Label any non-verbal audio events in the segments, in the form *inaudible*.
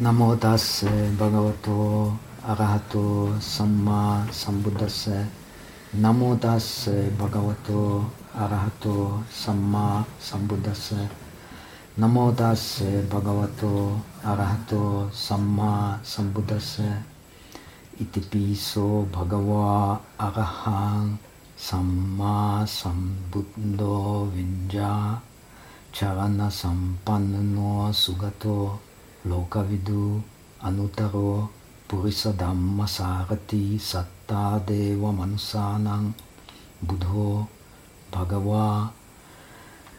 Namo tase bhagavato arahato samma sambuddhase. Namo tase bhagavato arahato samma sambuddhase. Namo tase bhagavato arahato samma sambuddhase. Iti piso bhagava arahang samma sambuddho vinja charana sampanno sugato lokavidu anutaro purisa dhamma sarati satta deva manusanang buddho bhagava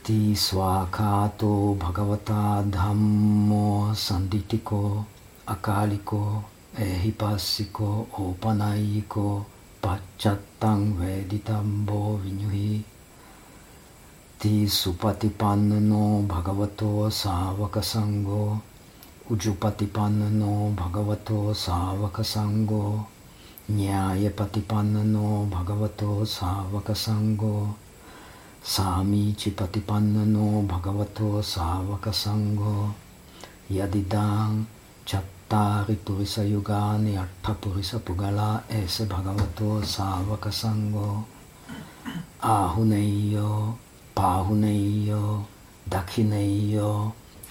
ti swakato bhagavata dhammo sanditiko akaliko ehipasiko opanayiko pacchatang veditambo vinyuhi ti supatipanno bhagavato savaka sango. Nyayapatipanno bhagavato savaka sango. Samichipatipanno bhagavato savaka sango. Yadidang chattari purisa yugani atta purisa pugala ese bhagavato savaka sango.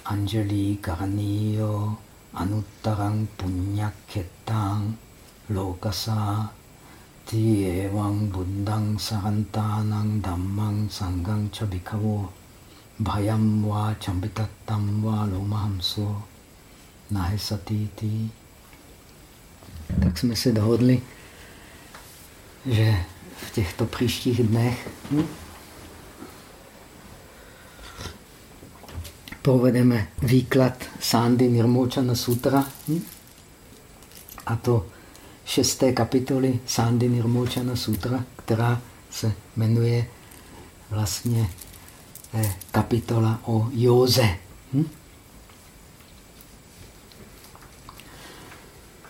Anjali Karaniyo Anuttarang Punyaketang Lokasa Ti Evang Buddhang Sarantanang Dhammang Sangang Chabikavo Bhayam Va Chambitattam Va Lomahamso Nahesatiti. Tak jsme se dohodli, že v těchto příštích dnech hm, provedeme výklad Sandy Nirmochana Sutra. Hm? A to šesté kapitoly Sandy Nirmochana Sutra, která se jmenuje vlastně eh, kapitola o józe. Hm?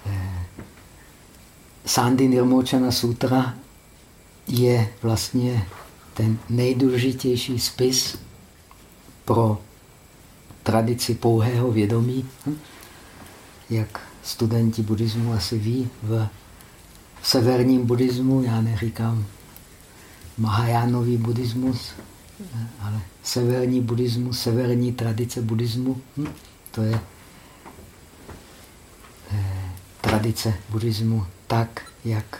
Eh, Sandy Nirmochana Sutra je vlastně ten nejdůležitější spis pro tradici pouhého vědomí, hm? jak studenti buddhismu asi ví, v severním buddhismu, já neříkám Mahajánový buddhismus, ale severní buddhismus, severní tradice buddhismu, hm? to je eh, tradice buddhismu tak, jak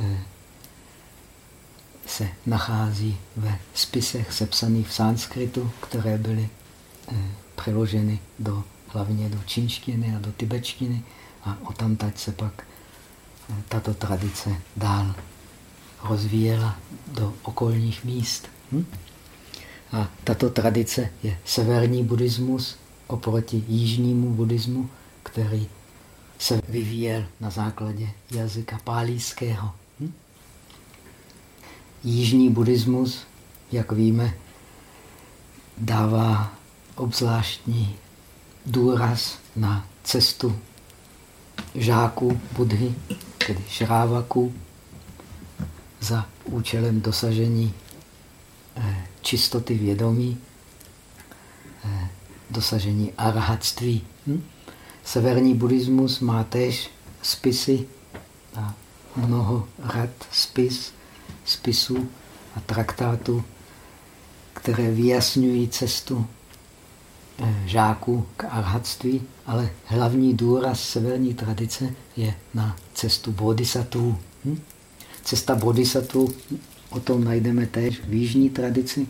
eh, se nachází ve spisech sepsaných v sanskritu, které byly přeloženy do, hlavně do čínštiny a do tibetštiny a o tamtať se pak eh, tato tradice dál rozvíjela do okolních míst. Hm? A tato tradice je severní buddhismus oproti jižnímu buddhismu, který se vyvíjel na základě jazyka pálíského. Hm? Jižní buddhismus, jak víme, dává obzvláštní důraz na cestu žáků Budhy, tedy šrávaků, za účelem dosažení eh, čistoty vědomí, eh, dosažení arahatství. Hm? Severní buddhismus má též spisy a mnoho rad spis, spisů a traktátů, které vyjasňují cestu žáků k arhatství, ale hlavní důraz severní tradice je na cestu bodhisattva. Hm? Cesta bodhisattva, o tom najdeme též v jižní tradici,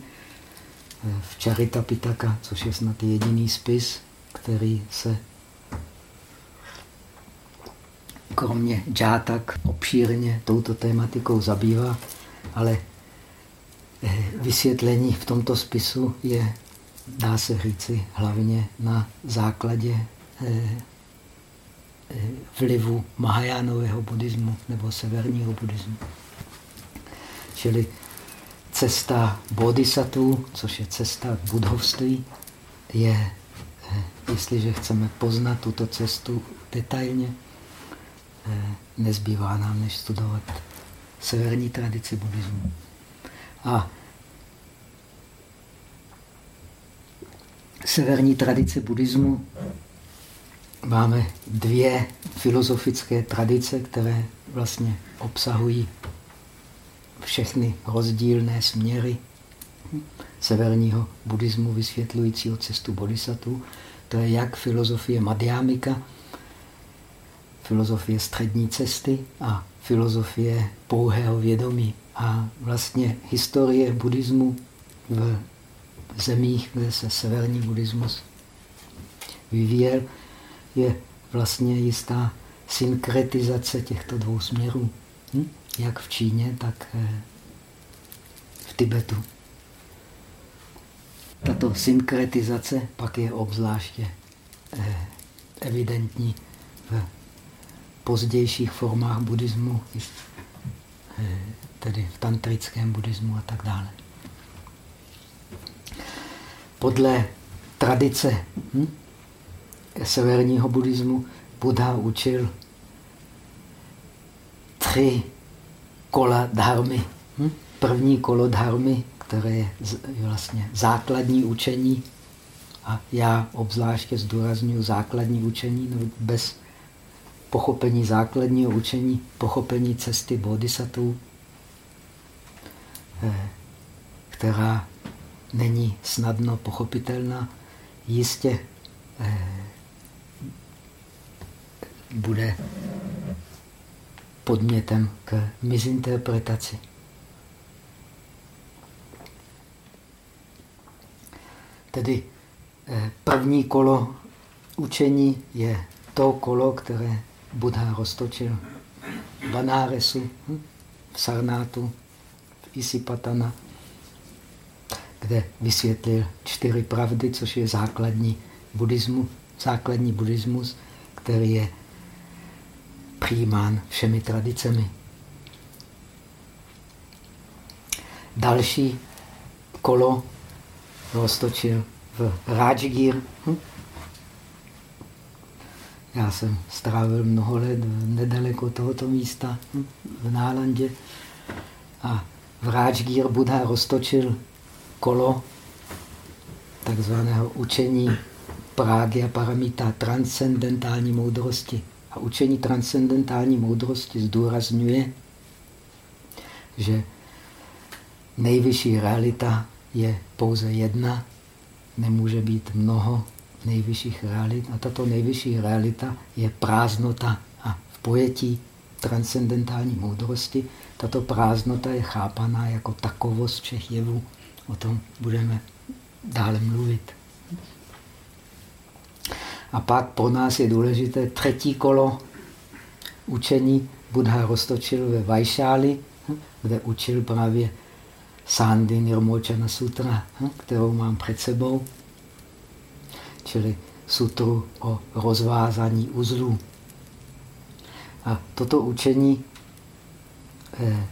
v Charita Pitaka, což je snad jediný spis, který se kromě džátak obšírně touto tématikou zabývá, ale eh, vysvětlení v tomto spisu je dá se říci, hlavně na základě eh, eh, vlivu Mahajánového buddhismu nebo severního buddhismu. Čili cesta bodhisattva, což je cesta k budhovství, je, eh, jestliže chceme poznat tuto cestu detailně, nezbývá nám, než studovat severní tradici buddhismu. A severní tradice buddhismu máme dvě filozofické tradice, které vlastně obsahují všechny rozdílné směry severního buddhismu vysvětlujícího cestu bodhisattva. To je jak filozofie Madhyamika, filozofie střední cesty a filozofie pouhého vědomí. A vlastně historie buddhismu v zemích, kde se severní buddhismus vyvíjel, je vlastně jistá synkretizace těchto dvou směrů. Hm? Jak v Číně, tak eh, v Tibetu. Tato synkretizace pak je obzvláště eh, evidentní v pozdějších formách buddhismu, eh, tedy v tantrickém buddhismu a tak dále. Podle tradice hm, severního buddhismu Buddha učil tři kola dharmy. Hm? První kolo dharmy, které je vlastně základní učení, a já obzvláště zdůraznuju základní učení, no bez pochopení základního učení, pochopení cesty bodhisattva, eh, která není snadno pochopitelná, jistě eh, bude podmětem k mizinterpretaci. Tedy eh, první kolo učení je to kolo, které Buddha roztočil v Banáresu, hm, v Sarnátu, v Isipatana, kde vysvětlil čtyři pravdy, což je základní buddhismu, základní buddhismus, který je přijímán všemi tradicemi. Další kolo roztočil v Rajgir. Hm? Já jsem strávil mnoho let nedaleko tohoto místa, hm? v Nálandě. A v Rajgir Buddha roztočil kolo takzvaného učení Prágy a paramita transcendentální moudrosti. A učení transcendentální moudrosti zdůrazňuje, že nejvyšší realita je pouze jedna, nemůže být mnoho nejvyšších realit. A tato nejvyšší realita je prázdnota. A v pojetí transcendentální moudrosti tato prázdnota je chápaná jako takovost všech jevů. O tom budeme dále mluvit. A pak pro nás je důležité třetí kolo učení. Buddha roztočil ve Vajšáli, kde učil právě Sandy Nirmochana Sutra, kterou mám před sebou, čili sutru o rozvázání uzlů. A toto učení eh,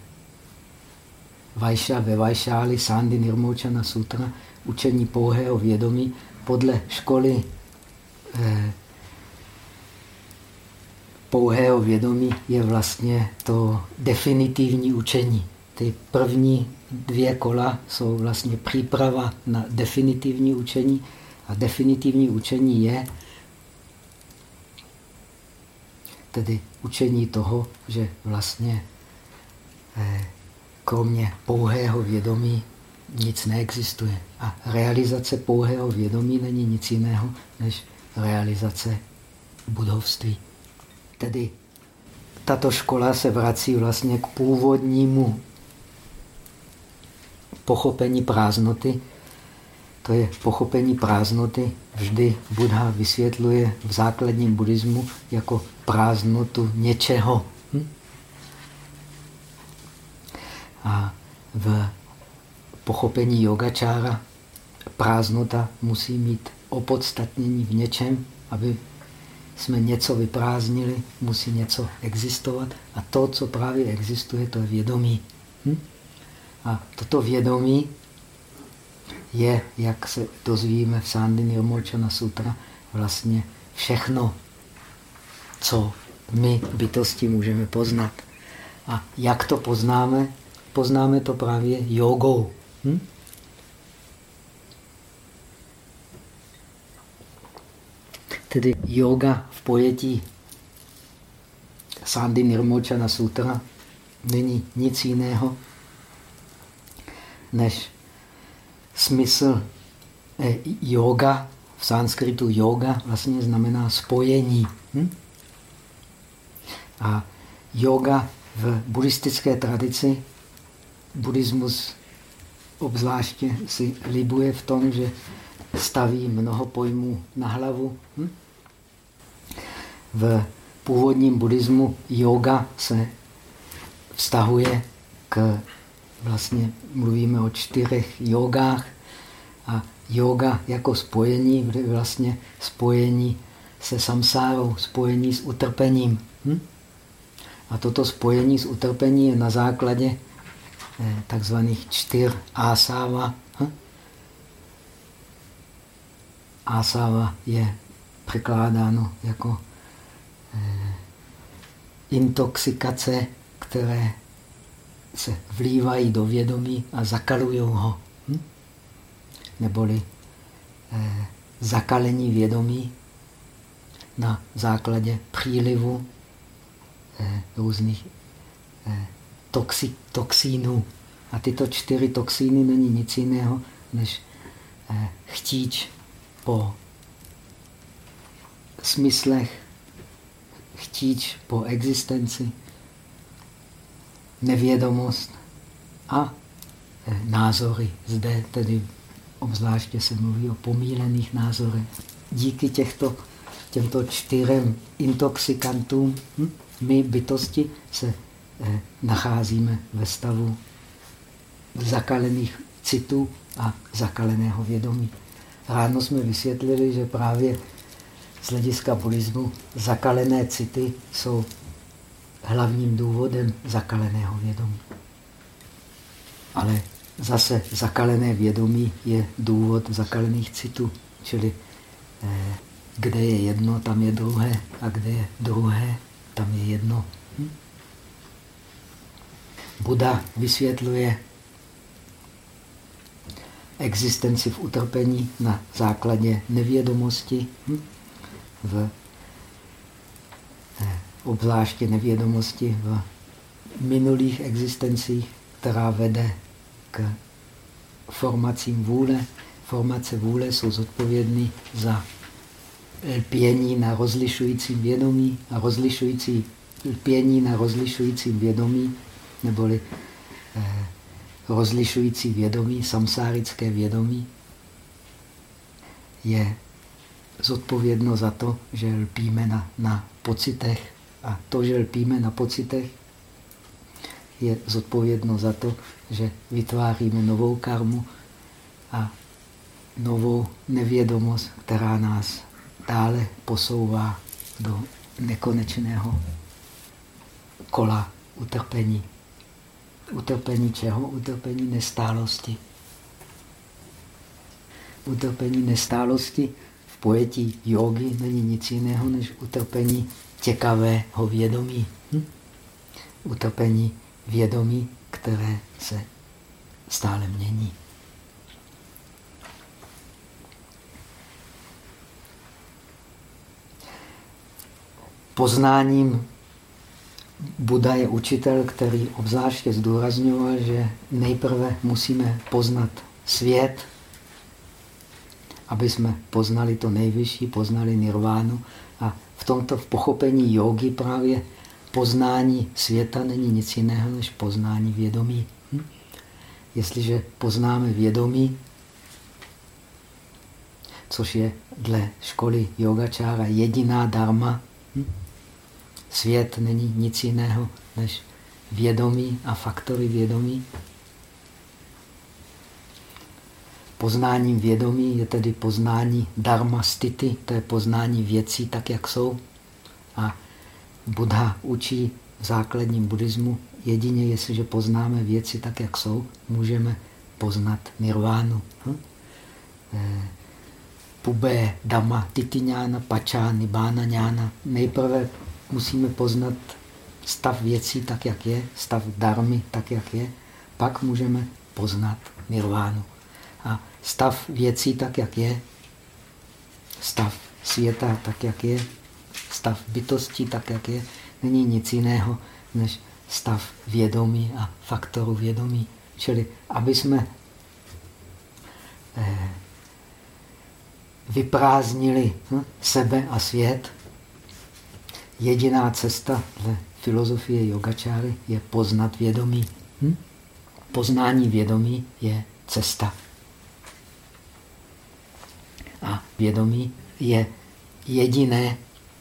Vajša, ve Vajšáli Sandy Nirmochana Sutra, učení pouhého vědomí podle školy Eh, pouhého vědomí je vlastně to definitivní učení. Ty první dvě kola jsou vlastně příprava na definitivní učení a definitivní učení je tedy učení toho, že vlastně eh, kromě pouhého vědomí nic neexistuje. A realizace pouhého vědomí není nic jiného, než realizace budovství. Tedy tato škola se vrací vlastně k původnímu pochopení prázdnoty. To je pochopení prázdnoty. Vždy Buddha vysvětluje v základním buddhismu jako prázdnotu něčeho. Hm? A v pochopení yogačára prázdnota musí mít opodstatnění v něčem, aby jsme něco vyprázdnili, musí něco existovat. A to, co právě existuje, to je vědomí. Hm? A toto vědomí je, jak se dozvíme v Sandy Nirmochana Sutra, vlastně všechno, co my bytosti můžeme poznat. A jak to poznáme? Poznáme to právě jogou. Hm? Tedy yoga v pojetí Sandy Nirmochana Sutra není nic jiného než smysl eh, yoga, v sanskritu yoga vlastně znamená spojení. Hm? A yoga v buddhistické tradici, buddhismus obzvláště si libuje v tom, že staví mnoho pojmů na hlavu. Hm? V původním buddhismu yoga se vztahuje k, vlastně mluvíme o čtyřech jogách a yoga jako spojení, vlastně spojení se samsárou, spojení s utrpením. Hm? A toto spojení s utrpení je na základě takzvaných čtyř ásáva. Hm? Ásáva je překládáno jako eh, intoxikace, které se vlívají do vědomí a zakalují ho. Hm? Neboli eh, zakalení vědomí na základě přílivu eh, různých eh, toxi, toxínů. A tyto čtyři toxíny není nic jiného, než eh, chtíč po smyslech, chtíč po existenci, nevědomost a eh, názory. Zde tedy obzvláště se mluví o pomílených názorech. Díky těchto, těmto čtyřem intoxikantům hm, my bytosti se nacházíme ve stavu zakalených citů a zakaleného vědomí. Ráno jsme vysvětlili, že právě z hlediska buddhismu zakalené city jsou hlavním důvodem zakaleného vědomí. Ale zase zakalené vědomí je důvod zakalených citů. Čili eh, kde je jedno, tam je druhé. A kde je druhé, tam je jedno. Buda vysvětluje existenci v utrpení na základě nevědomosti, hm? v eh, obzvláště nevědomosti v minulých existencích, která vede k formacím vůle. Formace vůle jsou zodpovědné za lpění na rozlišujícím vědomí a rozlišující lpění na rozlišujícím vědomí, neboli eh, rozlišující vědomí, samsárické vědomí, je zodpovědno za to, že lpíme na, na pocitech. A to, že lpíme na pocitech, je zodpovědno za to, že vytváříme novou karmu a novou nevědomost, která nás dále posouvá do nekonečného kola utrpení. Utrpení čeho? Utrpení nestálosti. Utrpení nestálosti v pojetí jogy není nic jiného než utrpení těkavého vědomí. Hm? Utrpení vědomí, které se stále mění. Poznáním Buda je učitel, který obzvláště zdůrazňoval, že nejprve musíme poznat svět, aby jsme poznali to nejvyšší, poznali nirvánu. A v tomto v pochopení jogy právě poznání světa není nic jiného než poznání vědomí. Hm? Jestliže poznáme vědomí, což je dle školy yogačára jediná dharma, hm? Svět není nic jiného než vědomí a faktory vědomí. Poznáním vědomí je tedy poznání dharma stity, to je poznání věcí tak, jak jsou. A Buddha učí v základním buddhismu, jedině jestliže poznáme věci tak, jak jsou, můžeme poznat nirvánu. Hm? Eh, pubé, dama, titiňána, pačá, nibána, ňána. Nejprve musíme poznat stav věcí tak, jak je, stav darmy tak, jak je. Pak můžeme poznat nirvánu. A stav věcí tak, jak je, stav světa tak, jak je, stav bytosti tak, jak je, není nic jiného než stav vědomí a faktoru vědomí. Čili aby jsme eh, vyprázdnili hm, sebe a svět, jediná cesta dle filozofie yogačáry je poznat vědomí. Hm? Poznání vědomí je cesta. A vědomí je jediné,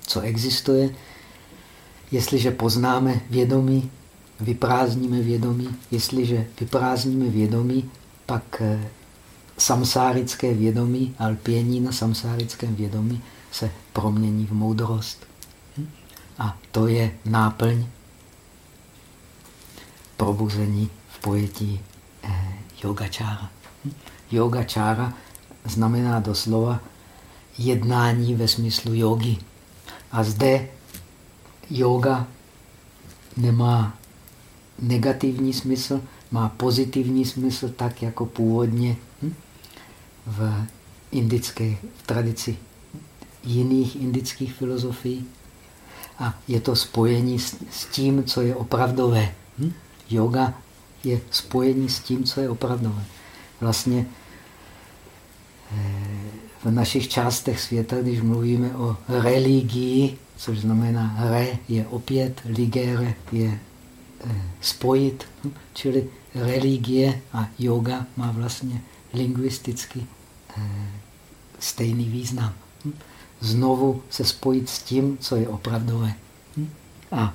co existuje. Jestliže poznáme vědomí, vyprázdníme vědomí. Jestliže vyprázdníme vědomí, pak eh, samsárické vědomí, alpění na samsárickém vědomí se promění v moudrost. A to je náplň probuzení v pojetí eh, yogačára. Yogačára znamená doslova jednání ve smyslu jogy. A zde yoga nemá negativní smysl, má pozitivní smysl, tak jako původně hm? v indické v tradici jiných indických filozofií. A je to spojení s, tím, co je opravdové. Hm? Yoga je spojení s tím, co je opravdové. Vlastně eh, v našich částech světa, když mluvíme o religii, což znamená re je opět, ligere je eh, spojit, hm? čili religie a yoga má vlastně lingvisticky eh, stejný význam. Znovu se spojit s tím, co je opravdové. A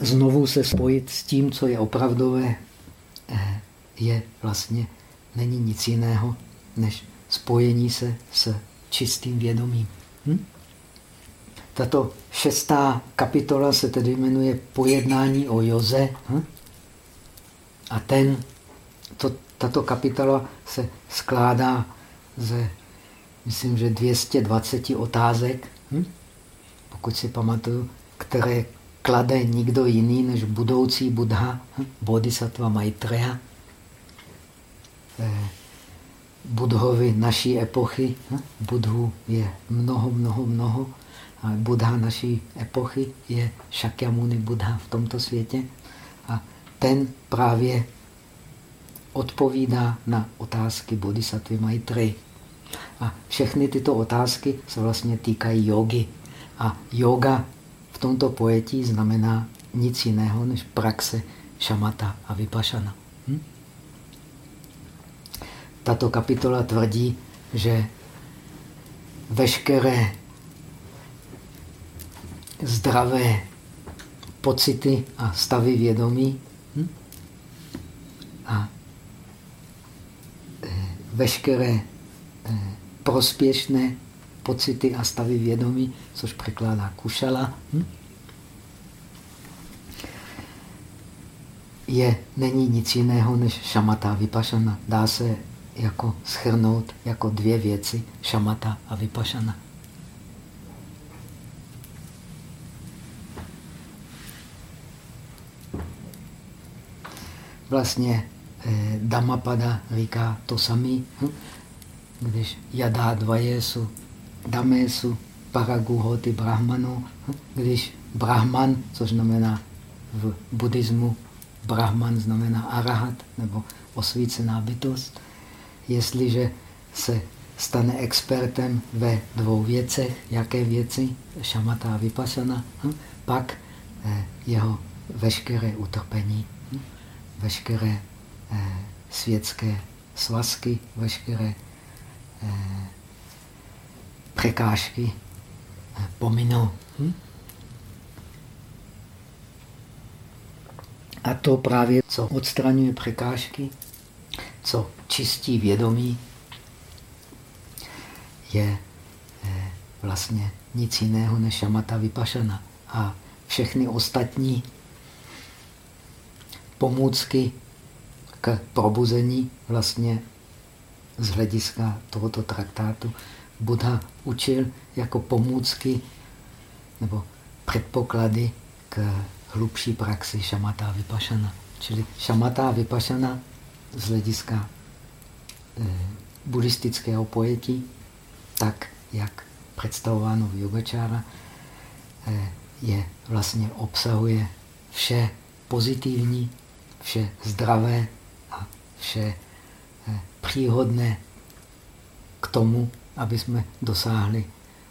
znovu se spojit s tím, co je opravdové, eh, je vlastně, není nic jiného, než spojení se s čistým vědomím. Hm? Tato šestá kapitola se tedy jmenuje Pojednání o Joze. Hm? A ten, to, tato kapitola se skládá ze, myslím, že 220 otázek, hm? pokud si pamatuju, které klade nikdo jiný než budoucí Buddha, hm? Bodhisattva Maitreya. Eh, budhovi naší epochy. Hm? Budhu je mnoho, mnoho, mnoho. A Buddha naší epochy je Shakyamuni Buddha v tomto světě. A ten právě odpovídá na otázky Bodhisattva Maitreyi. A všechny tyto otázky se vlastně týkají jogy. A yoga v tomto pojetí znamená nic jiného než praxe šamata a vypašana. Hm? Tato kapitola tvrdí, že veškeré zdravé pocity a stavy vědomí hm? a eh, veškeré prospěšné pocity a stavy vědomí, což překládá kušala, hm? je, není nic jiného než šamata vypašana. Dá se jako schrnout jako dvě věci, šamata a vypašana. Vlastně eh, Dhammapada říká to samé, hm? Když jadá dvajesu, damesu, paraguhoti brahmanu, hm? když brahman, což znamená v buddhismu, brahman znamená arahat, nebo osvícená bytost, jestliže se stane expertem ve dvou věcech, jaké věci, šamata a vypasana, hm? pak eh, jeho veškeré utrpení, hm? veškeré eh, světské svazky, veškeré překážky pominou. Hm? A to právě, co odstraňuje překážky, co čistí vědomí, je eh, vlastně nic jiného než šamata vypašana. A všechny ostatní pomůcky k probuzení vlastně z hlediska tohoto traktátu Buddha učil jako pomůcky nebo předpoklady k hlubší praxi šamata vypašana. Čili šamata vypašana z hlediska eh, buddhistického pojetí, tak jak představováno v yogačára, eh, je vlastně obsahuje vše pozitivní, vše zdravé a vše příhodné k tomu, aby jsme dosáhli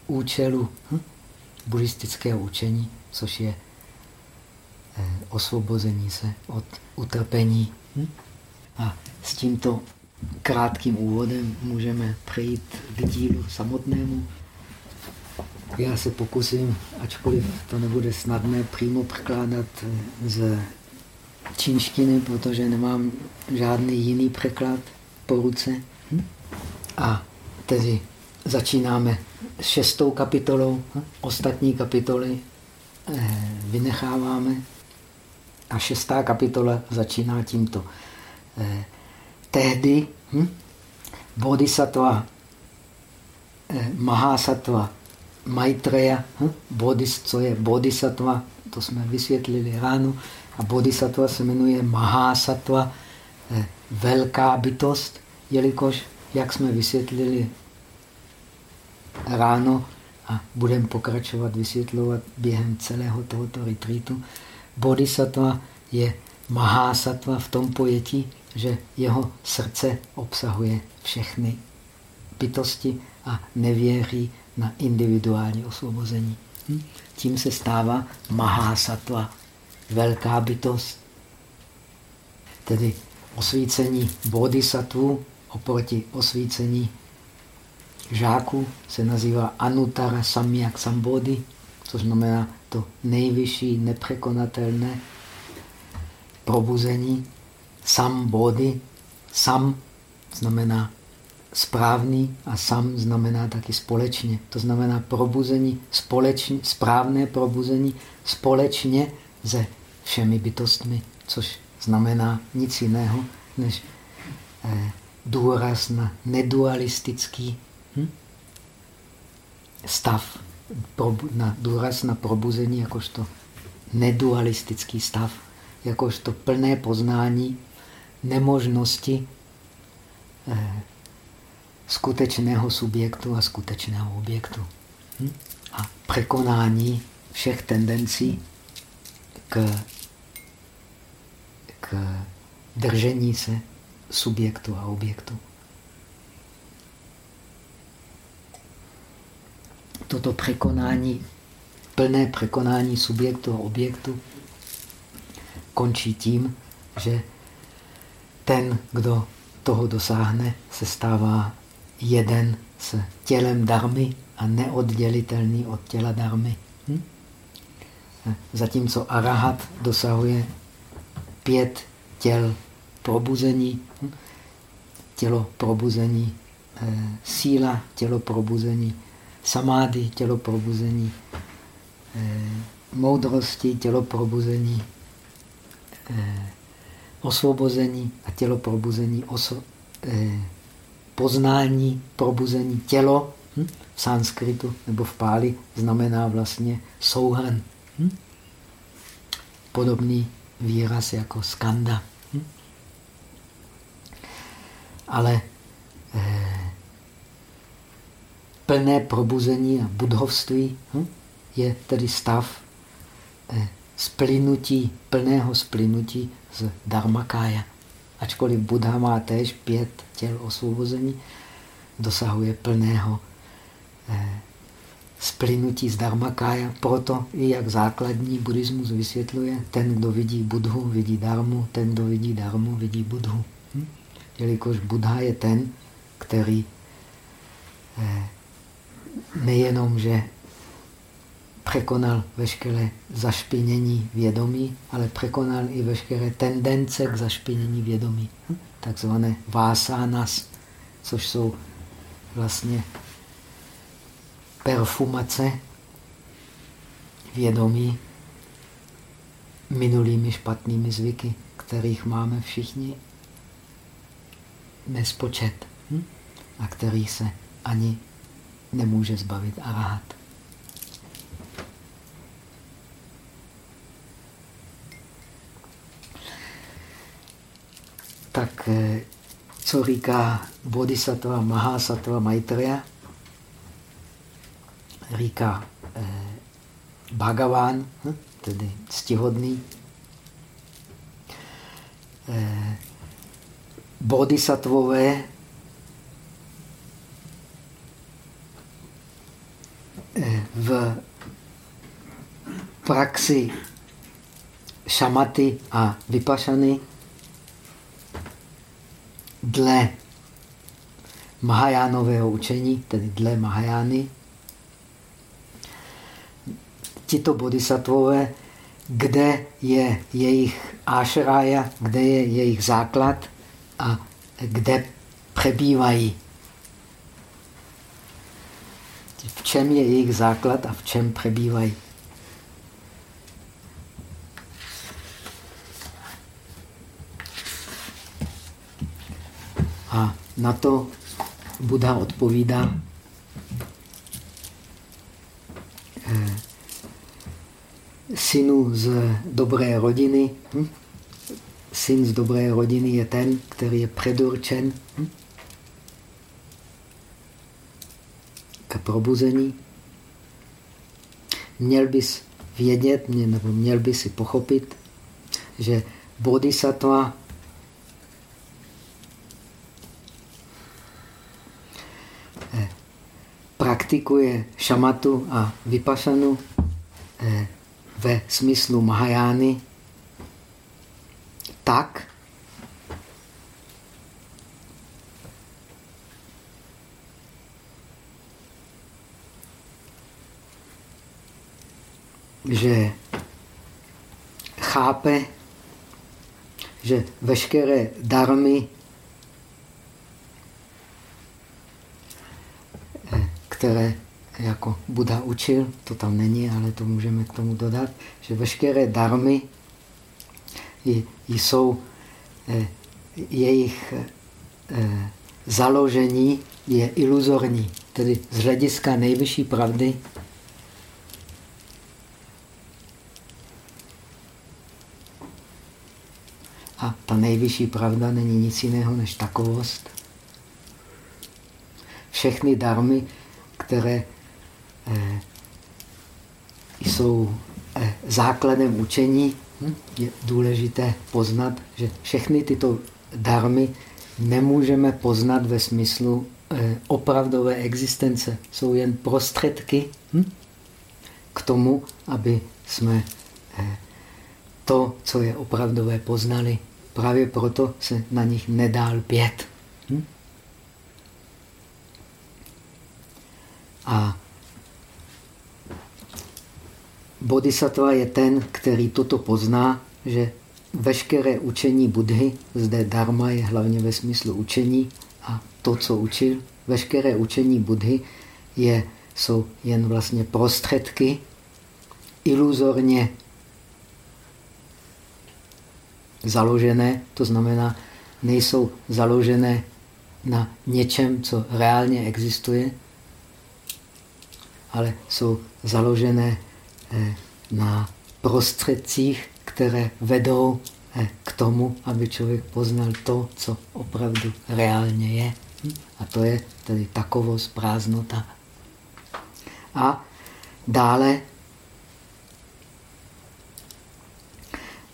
účelu hm, buddhistického učení, což je eh, osvobození se od utrpení. Hm? A s tímto krátkým úvodem můžeme přejít k dílu samotnému. Já se pokusím, ačkoliv to nebude snadné, přímo překládat eh, z čínštiny, protože nemám žádný jiný překlad po ruce. Hm? A tedy začínáme s šestou kapitolou, hm? ostatní kapitoly eh, vynecháváme a šestá kapitola začíná tímto. Eh, tehdy hm? bodhisattva, mahasattva Maitreya, bodhis, co je bodhisattva, to jsme vysvětlili ráno, a bodhisattva se jmenuje Mahasattva, eh, velká bytost, jelikož, jak jsme vysvětlili ráno a budeme pokračovat vysvětlovat během celého tohoto retreatu, bodhisattva je Mahasattva v tom pojetí, že jeho srdce obsahuje všechny bytosti a nevěří na individuální osvobození. Hm? Tím se stává Mahasattva, velká bytost. Tedy osvícení bodhisattvu oproti osvícení žáků se nazývá Anutara Samyak Sambodhi, což znamená to nejvyšší, nepřekonatelné probuzení. Sam body, sam znamená správný a sam znamená taky společně. To znamená probuzení společně, správné probuzení společně se všemi bytostmi, což znamená nic jiného, než eh, důraz na nedualistický hm? stav, na důraz na probuzení jakožto nedualistický stav, jakožto plné poznání nemožnosti eh, skutečného subjektu a skutečného objektu. Hm? A překonání všech tendencí k držení se subjektu a objektu. Toto překonání, plné překonání subjektu a objektu končí tím, že ten, kdo toho dosáhne, se stává jeden s tělem darmy a neoddělitelný od těla darmy. Hm? Zatímco arahat dosahuje pět těl probuzení, hm? tělo probuzení eh, síla, tělo probuzení samády, tělo probuzení eh, moudrosti, tělo probuzení eh, osvobození a tělo probuzení oso, poznání, probuzení tělo hm? v sanskritu nebo v páli znamená vlastně souhrn. Hm? Podobný výraz jako skanda. Ale eh, plné probuzení a budhovství hm? je tedy stav eh, splynutí, plného splynutí z dharmakája. Ačkoliv Buddha má též pět těl osvobození, dosahuje plného eh, splynutí z dharmakája. Proto i jak základní buddhismus vysvětluje, ten, kdo vidí Budhu, vidí darmu, ten, kdo vidí darmu, vidí Budhu. Jelikož Buddha je ten, který eh, nejenom, že překonal veškeré zašpinění vědomí, ale překonal i veškeré tendence k zašpinění vědomí. Hm? Takzvané vásánas, což jsou vlastně perfumace vědomí minulými špatnými zvyky, kterých máme všichni nespočet hm? a který se ani nemůže zbavit arahat. tak eh, co říká Bodhisattva Mahasattva Maitreya? říká eh, Bhagavan, hm, tedy ctihodný, eh, bodhisattvové eh, v praxi šamaty a vypašany. Dle Mahajánového učení, tedy dle Mahajány, tito bodhisattvové, kde je jejich ášrája, kde je jejich základ a kde přebývají. V čem je jejich základ a v čem přebývají. A na to Buddha odpovídá, eh, synu z dobré rodiny. Hm? Syn z dobré rodiny je ten, který je předurčen k probuzení. Měl bys vědět, nebo měl bys si pochopit, že bodhisattva praktikuje šamatu a vypašanu eh, ve smyslu Mahajány tak, že chápe, že veškeré darmy které jako Buddha učil, to tam není, ale to můžeme k tomu dodat, že veškeré darmy jsou eh, jejich eh, založení je iluzorní, tedy z hlediska nejvyšší pravdy A ta nejvyšší pravda není nic jiného než takovost. Všechny darmy které eh, jsou základem učení, je důležité poznat, že všechny tyto darmy nemůžeme poznat ve smyslu eh, opravdové existence. Jsou jen prostředky hm, k tomu, aby jsme to, co je opravdové, poznali. Právě proto se na nich nedá lpět. Hm? A bodhisattva je ten, který toto pozná, že veškeré učení Budhy, zde dharma je hlavně ve smyslu učení a to, co učil, veškeré učení Budhy je, jsou jen vlastně prostředky, iluzorně založené, to znamená, nejsou založené na něčem, co reálně existuje, ale jsou založené na prostředcích, které vedou eh, k tomu, aby člověk poznal to, co opravdu reálně je. A to je tedy takovost, prázdnota. A dále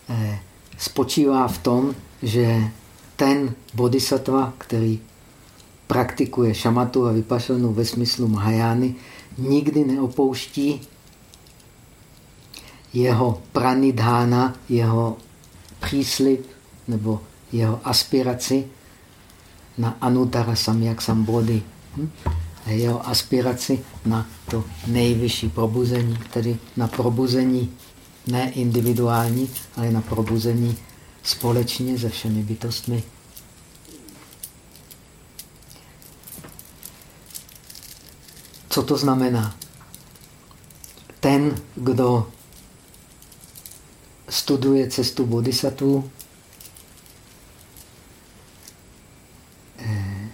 eh, spočívá v tom, že ten bodhisattva, který praktikuje šamatu a vypašanu ve smyslu Mahajány, nikdy neopouští jeho pranidhána, jeho příslip nebo jeho aspiraci na anuttara samyak sambodhi. Hm? Jeho aspiraci na to nejvyšší probuzení, tedy na probuzení ne individuální, ale na probuzení společně se všemi bytostmi. Co to znamená? Ten, kdo studuje cestu bodhisattva, eh,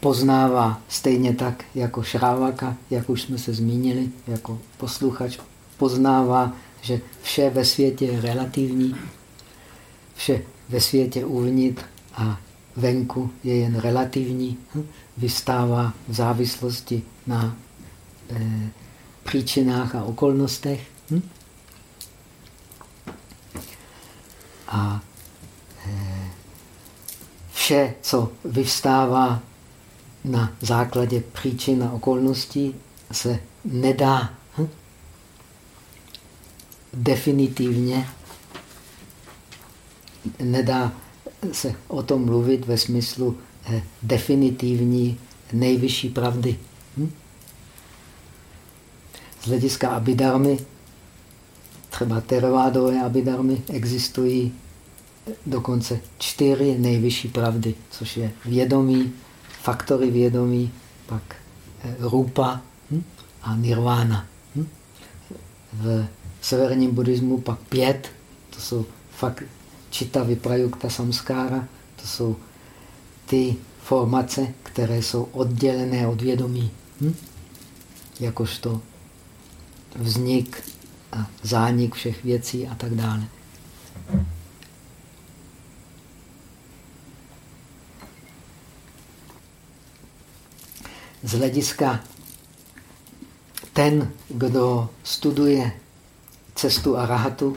poznává stejně tak jako šrávaka, jak už jsme se zmínili, jako posluchač, poznává, že vše ve světě je relativní, vše ve světě uvnitř a venku je jen relativní, hm? vystává v závislosti na eh, příčinách a okolnostech. Hm? A eh, vše, co vyvstává na základě příčin a okolností, se nedá hm? definitivně nedá se o tom mluvit ve smyslu eh, definitivní nejvyšší pravdy. Hm? Z hlediska abidarmy, třeba teravádové abidarmy, existují dokonce čtyři nejvyšší pravdy, což je vědomí, faktory vědomí, pak eh, rupa hm? a nirvana. Hm? V severním buddhismu pak pět, to jsou fakt čita viprajukta samskára, to jsou ty formace, které jsou oddělené od vědomí. Hm? Jakožto vznik a zánik všech věcí a tak dále. Z hlediska ten, kdo studuje cestu a rahatu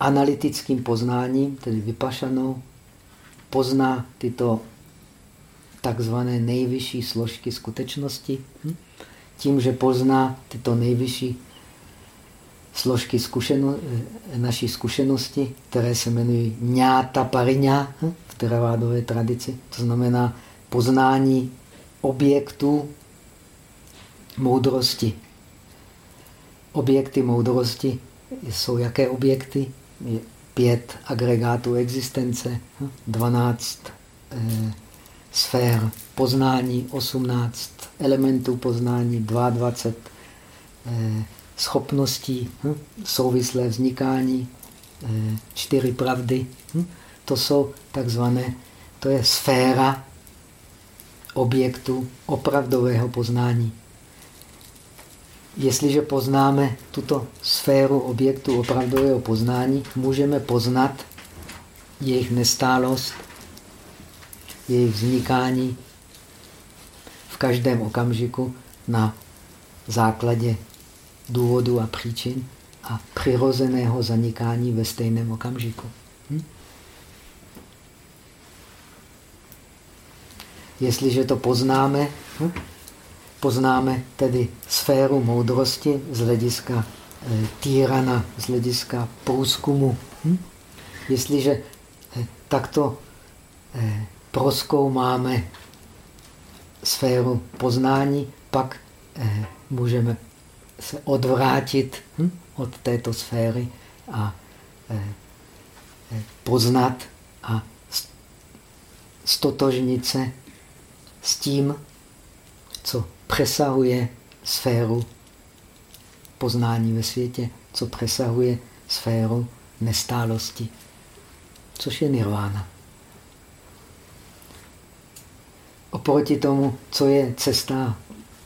analytickým poznáním, tedy vypašanou, pozná tyto takzvané nejvyšší složky skutečnosti. Hm? Tím, že pozná tyto nejvyšší složky zkušeno, eh, naší zkušenosti, které se jmenují ňáta pariňá hm? v teravádové tradici. To znamená poznání objektů moudrosti. Objekty moudrosti jsou jaké objekty? pět agregátů existence, 12 eh, sfér poznání, 18 elementů poznání, 22 eh, schopností, hm, souvislé vznikání, eh, čtyři pravdy. Hm, to jsou takzvané, to je sféra objektu opravdového poznání. Jestliže poznáme tuto sféru objektu opravdového poznání, můžeme poznat jejich nestálost, jejich vznikání každém okamžiku na základě důvodu a příčin a přirozeného zanikání ve stejném okamžiku. Hm? Jestliže to poznáme, hm? poznáme tedy sféru moudrosti z hlediska e, týrana, z hlediska průzkumu. Hm? Jestliže e, takto e, proskoumáme sféru poznání, pak e, můžeme se odvrátit hm? od této sféry a e, poznat a stotožnit se s tím, co přesahuje sféru poznání ve světě, co přesahuje sféru nestálosti, což je nirvána. Oproti tomu, co je cesta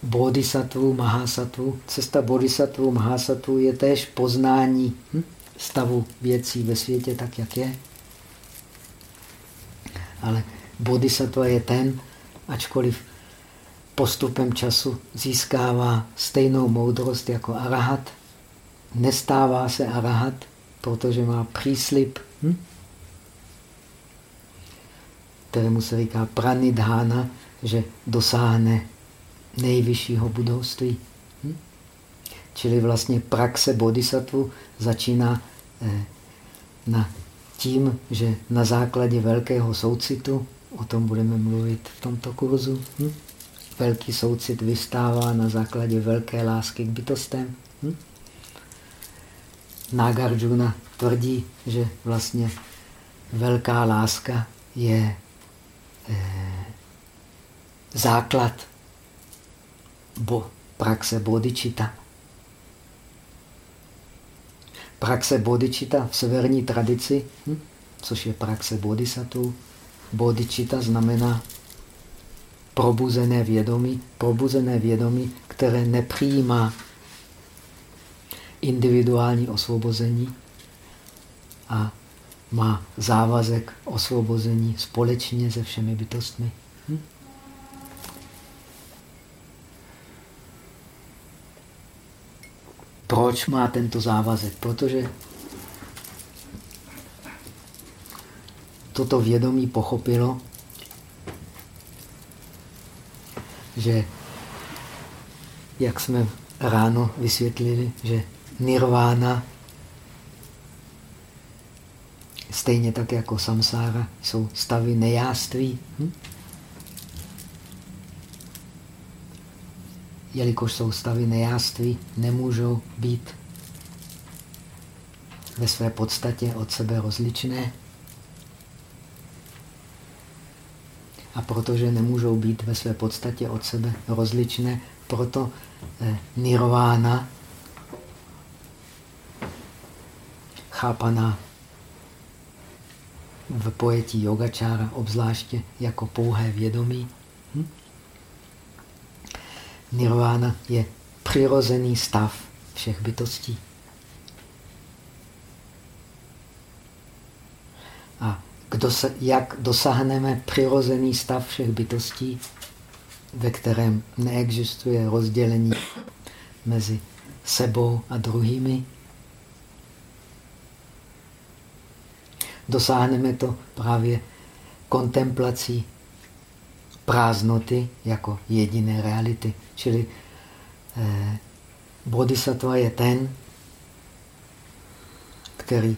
bodhisattva, mahasattva, cesta bodhisattva, mahasattva je též poznání hm, stavu věcí ve světě tak, jak je. Ale bodhisattva je ten, ačkoliv postupem času získává stejnou moudrost jako arahat. Nestává se arahat, protože má příslip, hm? Kterému se říká pranidhána, že dosáhne nejvyššího budovství. Hm? Čili vlastně praxe bodhisattva začíná eh, na tím, že na základě velkého soucitu, o tom budeme mluvit v tomto kurzu, hm? velký soucit vystává na základě velké lásky k bytostem. Hm? Nagarjuna tvrdí, že vlastně velká láska je základ bo, praxe bodičita. Praxe bodičita v severní tradici, hm? což je praxe bodhisattva, bodičita znamená probuzené vědomí, probuzené vědomí, které nepřijímá individuální osvobození a má závazek osvobození společně se všemi bytostmi. Hm? Proč má tento závazek? Protože toto vědomí pochopilo, že jak jsme ráno vysvětlili, že nirvána stejně tak jako samsára jsou stavy nejáství. Hm? Jelikož jsou stavy nejáství, nemůžou být ve své podstatě od sebe rozličné. A protože nemůžou být ve své podstatě od sebe rozličné, proto eh, nirvána, chápaná v pojetí yogačára, obzvláště jako pouhé vědomí. Hm? Nirvána je přirozený stav všech bytostí. A kdo se, jak dosáhneme přirozený stav všech bytostí, ve kterém neexistuje rozdělení mezi sebou a druhými, dosáhneme to právě kontemplací prázdnoty jako jediné reality. Čili eh, bodhisattva je ten, který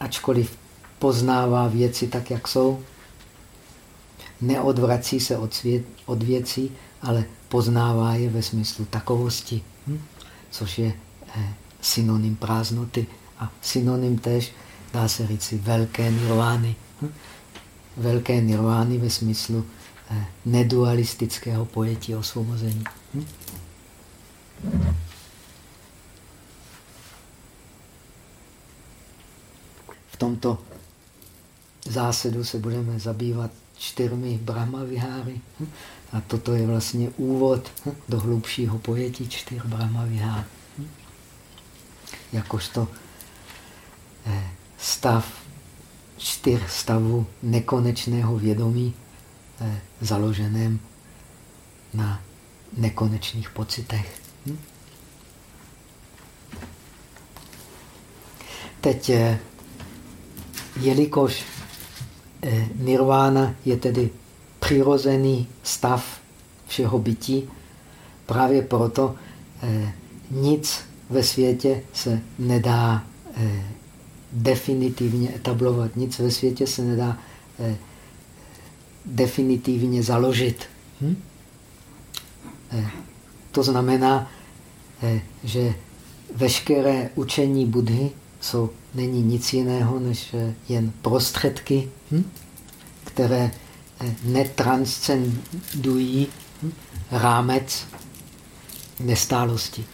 ačkoliv poznává věci tak, jak jsou, neodvrací se od, svět, od věcí, ale poznává je ve smyslu takovosti, hm? což je eh, synonym prázdnoty. A synonym tež dá se říci velké nirvány. Hm? Velké nirvány ve smyslu eh, nedualistického pojetí osvobození. Hm? V tomto zásadu se budeme zabývat čtyřmi Brahma viháry. Hm? A toto je vlastně úvod do hlubšího pojetí čtyř Brahma vihár. Jakožto eh, stav čtyř stavů nekonečného vědomí eh, založeném na nekonečných pocitech. Hm? Teď, eh, jelikož eh, nirvána je tedy přirozený stav všeho bytí, právě proto nic ve světě se nedá definitivně etablovat. Nic ve světě se nedá eh, definitivně založit. Hm? Eh, to znamená, eh, že veškeré učení Budhy jsou, není nic jiného než eh, jen prostředky, hm? které eh, netranscendují hm? rámec nestálosti.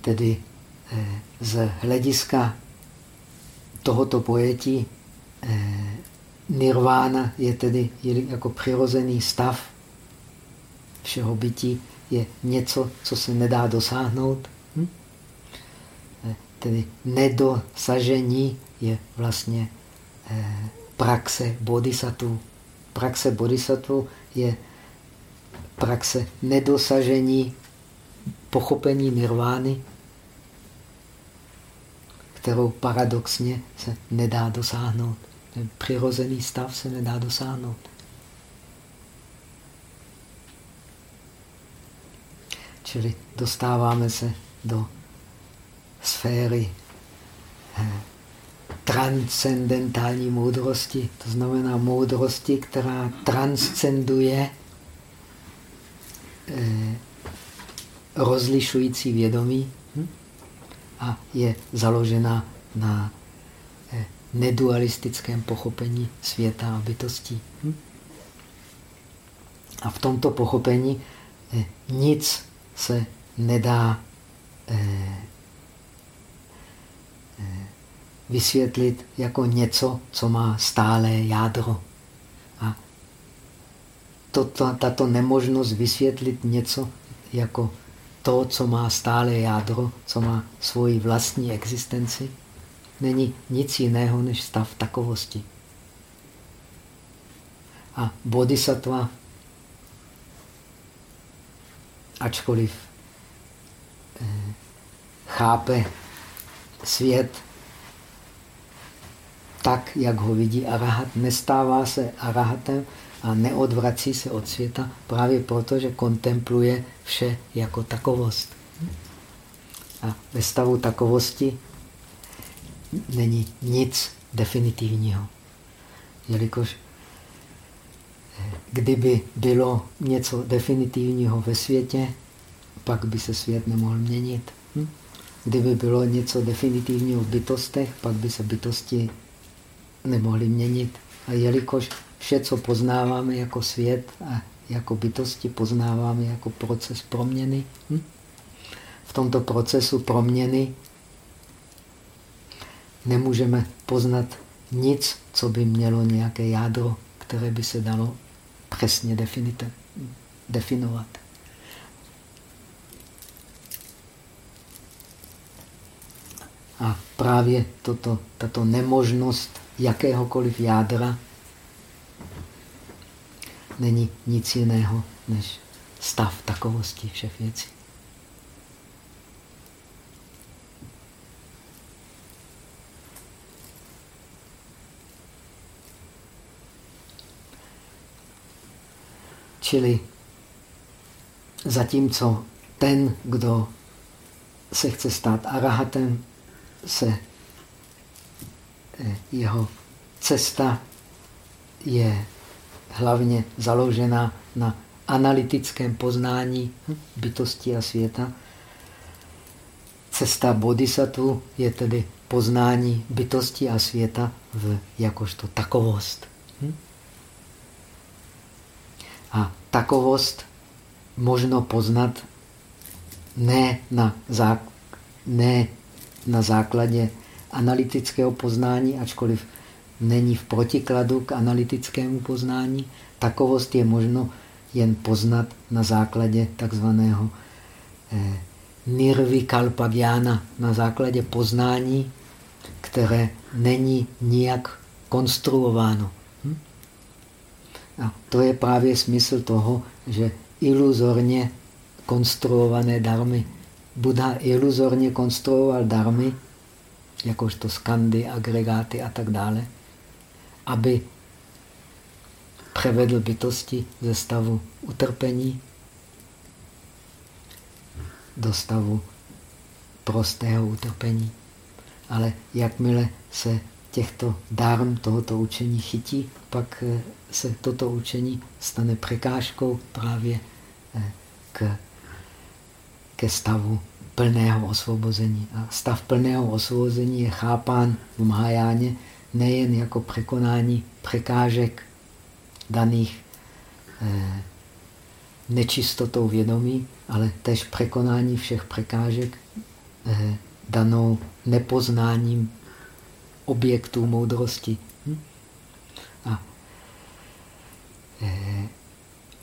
Tedy eh, z hlediska tohoto pojetí eh, nirvána je tedy jako přirozený stav všeho bytí, je něco, co se nedá dosáhnout. Hm? Tedy nedosažení je vlastně praxe bodhisattva. Praxe bodhisattva je praxe nedosažení pochopení nirvány, kterou paradoxně se nedá dosáhnout. Ten přirozený stav se nedá dosáhnout. Čili dostáváme se do sféry eh, transcendentální moudrosti, to znamená moudrosti, která transcenduje eh, rozlišující vědomí hm? a je založena na eh, nedualistickém pochopení světa a bytostí. Hm? A v tomto pochopení eh, nic se nedá eh, vysvětlit jako něco, co má stálé jádro. A toto, tato nemožnost vysvětlit něco jako to, co má stále jádro, co má svoji vlastní existenci, není nic jiného než stav takovosti. A bodhisattva, ačkoliv eh, chápe svět tak, jak ho vidí arahat, nestává se arahatem, a neodvrací se od světa právě proto, že kontempluje vše jako takovost. A ve stavu takovosti není nic definitivního. Jelikož eh, kdyby bylo něco definitivního ve světě, pak by se svět nemohl měnit. Hm? Kdyby bylo něco definitivního v bytostech, pak by se bytosti nemohly měnit. A jelikož vše, co poznáváme jako svět a jako bytosti, poznáváme jako proces proměny, hm? v tomto procesu proměny nemůžeme poznat nic, co by mělo nějaké jádro, které by se dalo přesně definovat. A právě toto, tato nemožnost jakéhokoliv jádra není nic jiného než stav takovosti všech věcí. Čili zatímco ten, kdo se chce stát arahatem, se eh, jeho cesta je hlavně založena na analytickém poznání bytosti a světa. Cesta bodhisattva je tedy poznání bytosti a světa v jakožto takovost. A takovost možno poznat ne na, zák ne na základě analytického poznání, ačkoliv není v protikladu k analytickému poznání. Takovost je možno jen poznat na základě takzvaného eh, nirvikalpagyána, na základě poznání, které není nijak konstruováno. Hm? A to je právě smysl toho, že iluzorně konstruované darmy. Buddha iluzorně konstruoval darmy, jakožto skandy, agregáty a tak dále, aby převedl bytosti ze stavu utrpení do stavu prostého utrpení. Ale jakmile se těchto dárm tohoto učení chytí, pak eh, se toto učení stane překážkou právě eh, k, ke stavu plného osvobození. A stav plného osvobození je chápán v Mahajáně nejen jako překonání překážek daných eh, nečistotou vědomí, ale tež překonání všech překážek eh, danou nepoznáním objektů moudrosti. Hm? A eh,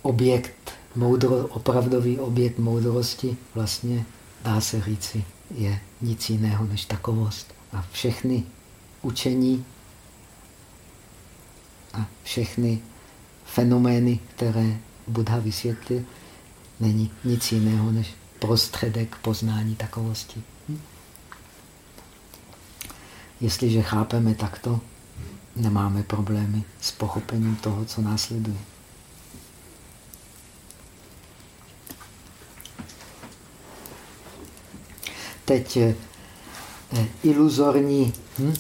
objekt, moudro, opravdový objekt moudrosti vlastně, dá se říci, je nic jiného než takovost. A všechny učení a všechny fenomény, které Buddha vysvětlil, není nic jiného než prostředek poznání takovosti. Hm? Jestliže chápeme takto, nemáme problémy s pochopením toho, co následuje. Teď eh, iluzorní hm?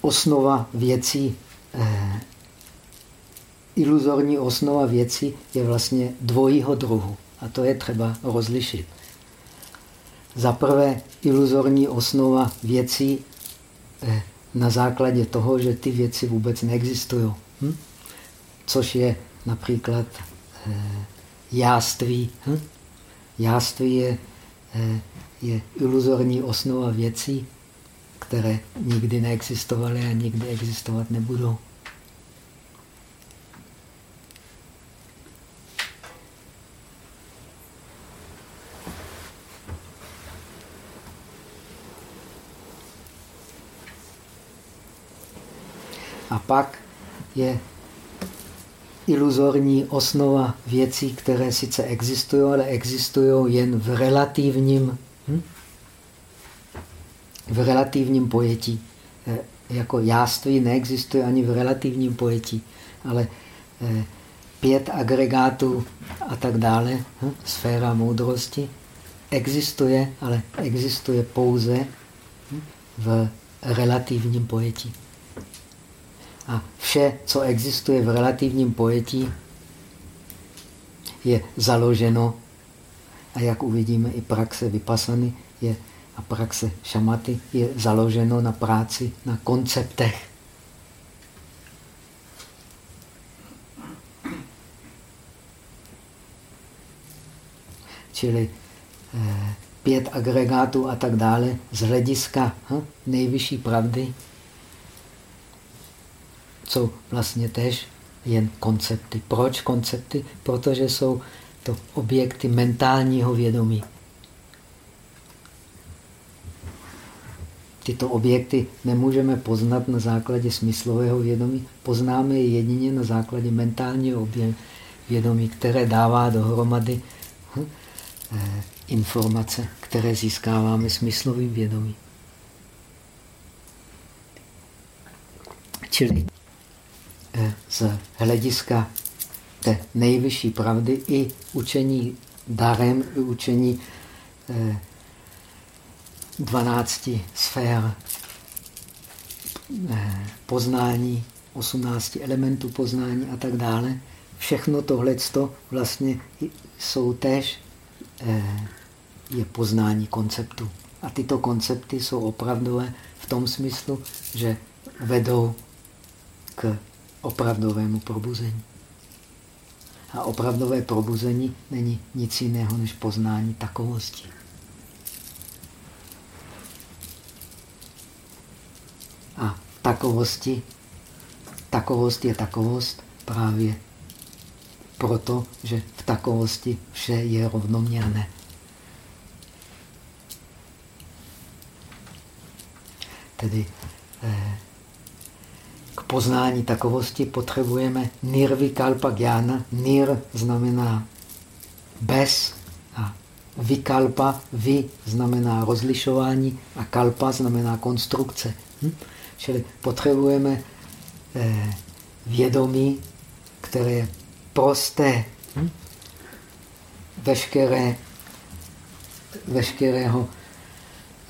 osnova věcí eh, iluzorní osnova věcí je vlastně dvojího druhu. A to je třeba rozlišit. Za prvé, iluzorní osnova věcí eh, na základě toho, že ty věci vůbec neexistují. Hm? Což je například eh, jáství. Hm? Jáství je, eh, je iluzorní osnova věcí, které nikdy neexistovaly a nikdy existovat nebudou. A pak je iluzorní osnova věcí, které sice existují, ale existují jen v relativním, hm? V relativním pojetí. Eh, jako jáství neexistuje ani v relativním pojetí, ale eh, pět agregátů a tak dále, hm? sféra moudrosti, existuje, ale existuje pouze hm? v relativním pojetí. A vše, co existuje v relativním pojetí, je založeno, a jak uvidíme, i praxe vypasany je, a praxe šamaty je založeno na práci, na konceptech. Čili eh, pět agregátů a tak dále z hlediska hm, nejvyšší pravdy jsou vlastně tež jen koncepty. Proč koncepty? Protože jsou to objekty mentálního vědomí. Tyto objekty nemůžeme poznat na základě smyslového vědomí, poznáme je jedině na základě mentálního vědomí, které dává dohromady hm, eh, informace, které získáváme smyslovým vědomím. Čili eh, z hlediska té nejvyšší pravdy i učení darem, i učení eh, 12 sfér eh, poznání, 18 elementů poznání a tak dále. Všechno tohle vlastně jsou též eh, je poznání konceptu. A tyto koncepty jsou opravdové v tom smyslu, že vedou k opravdovému probuzení. A opravdové probuzení není nic jiného než poznání takovosti. A takovosti, takovost je takovost právě proto, že v takovosti vše je rovnoměrné. Tedy eh, k poznání takovosti potřebujeme nirvikalpa gyana. Nir znamená bez a vikalpa, vi znamená rozlišování a kalpa znamená konstrukce. Hm? Čili potřebujeme eh, vědomí, které je prosté, hm? veškeré, veškerého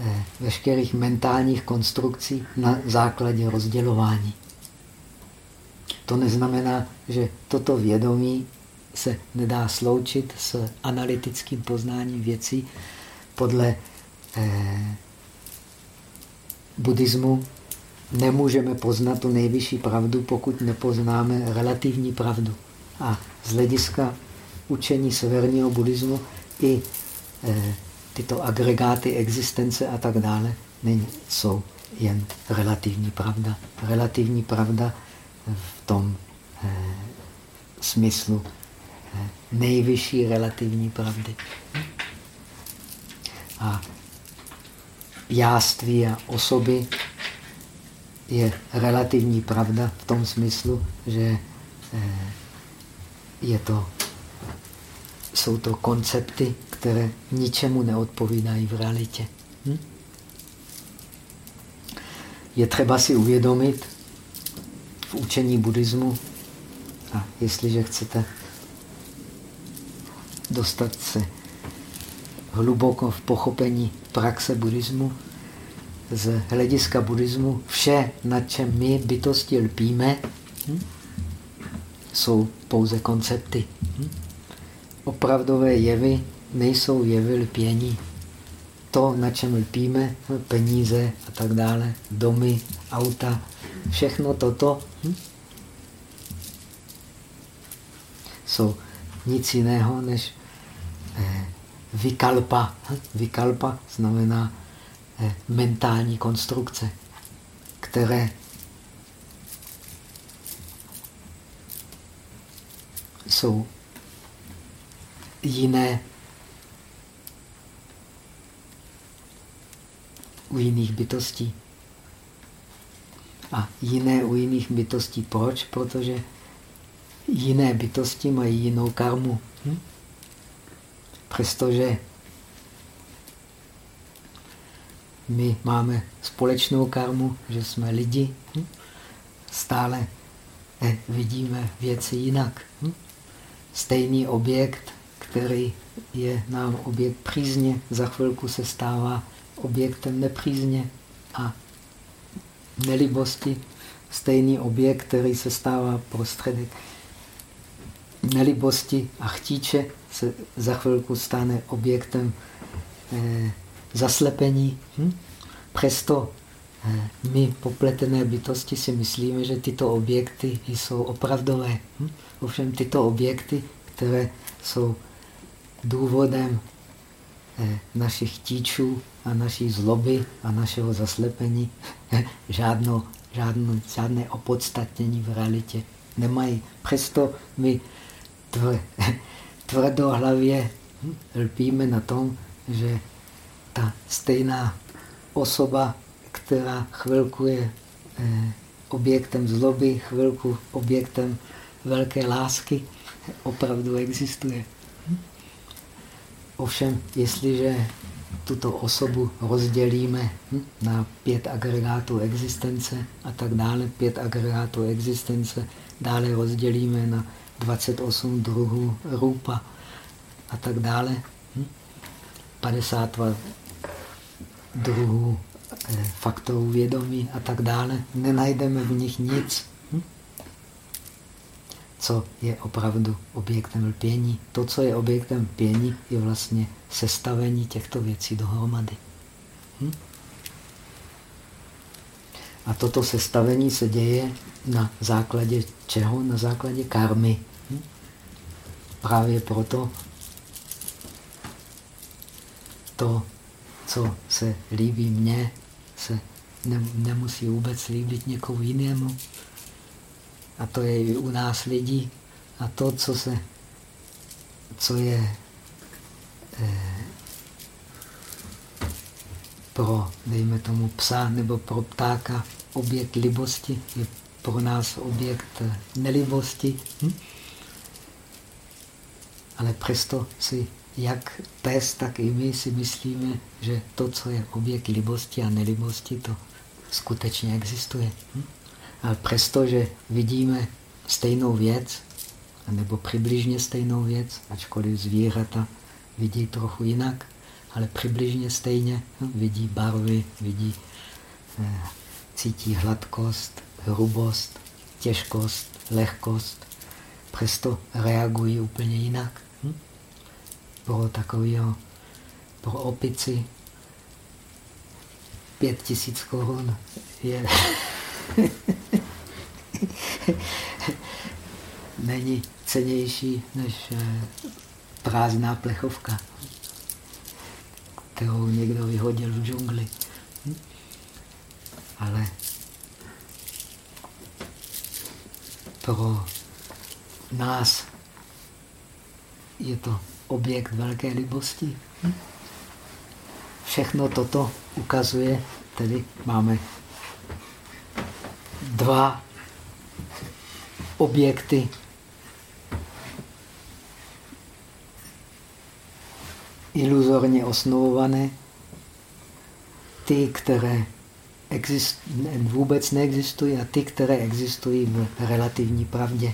Eh, veškerých mentálních konstrukcí na základě rozdělování. To neznamená, že toto vědomí se nedá sloučit s analytickým poznáním věcí podle eh, buddhismu. Nemůžeme poznat tu nejvyšší pravdu, pokud nepoznáme relativní pravdu. A z hlediska učení severního buddhismu i eh, tyto agregáty existence a tak dále není, jsou jen relativní pravda. Relativní pravda v tom eh, smyslu eh, nejvyšší relativní pravdy. A jáství a osoby je relativní pravda v tom smyslu, že eh, je to, jsou to koncepty, které ničemu neodpovídají v realitě. Hm? Je třeba si uvědomit v učení buddhismu, a jestliže chcete dostat se hluboko v pochopení praxe buddhismu, z hlediska buddhismu vše, na čem my bytosti lpíme, hm? jsou pouze koncepty. Hm? Opravdové jevy nejsou jevy lpění. To, na čem lpíme, peníze a tak dále, domy, auta, všechno toto hm? jsou nic jiného než eh, vykalpa. Hm? Vykalpa znamená mentální konstrukce, které jsou jiné u jiných bytostí. A jiné u jiných bytostí. Proč? Protože jiné bytosti mají jinou karmu. Hm? Přestože my máme společnou karmu, že jsme lidi, hm? stále eh, vidíme věci jinak. Hm? Stejný objekt, který je nám objekt přízně, za chvilku se stává objektem nepřízně a nelibosti. Stejný objekt, který se stává prostředek nelibosti a chtíče, se za chvilku stane objektem eh, zaslepení. Hm? Přesto eh, my, popletené bytosti, si myslíme, že tyto objekty jsou opravdové. Hm? Ovšem tyto objekty, které jsou důvodem eh, našich tíčů a naší zloby a našeho zaslepení, žádno, žádno, žádné opodstatnění v realitě nemají. Přesto my *laughs* tvrdohlavě hm, lpíme na tom, že ta stejná osoba, která chvilku je eh, objektem zloby, chvilku objektem velké lásky, opravdu existuje. Hm? Ovšem, jestliže tuto osobu rozdělíme hm, na pět agregátů existence a tak dále, pět agregátů existence, dále rozdělíme na 28 druhů rupa a tak dále, 52 druhů eh, faktorů vědomí a tak dále, nenajdeme v nich nic, hm? co je opravdu objektem lpění. To, co je objektem lpění, je vlastně sestavení těchto věcí dohromady. Hm? A toto sestavení se děje na základě čeho? Na základě karmy. Hm? Právě proto to co se líbí mně, se ne, nemusí vůbec líbit někomu jinému. A to je i u nás lidí. A to, co, se, co je eh, pro, dejme tomu, psa nebo pro ptáka objekt libosti, je pro nás objekt nelibosti. Hm? Ale přesto si jak pes, tak i my si myslíme, že to, co je objekt libosti a nelibosti, to skutečně existuje. Hm? Ale přesto, že vidíme stejnou věc, nebo přibližně stejnou věc, ačkoliv zvířata vidí trochu jinak, ale přibližně stejně hm? vidí barvy, vidí, eh, cítí hladkost, hrubost, těžkost, lehkost, přesto reagují úplně jinak pro takového, pro opici pět tisíc korun je *laughs* není cenější než eh, prázdná plechovka, kterou někdo vyhodil v džungli. Ale pro nás je to objekt velké libosti. Hm? Všechno toto ukazuje, tedy máme dva objekty iluzorně osnovované, ty, které exist, vůbec neexistují a ty, které existují v relativní pravdě.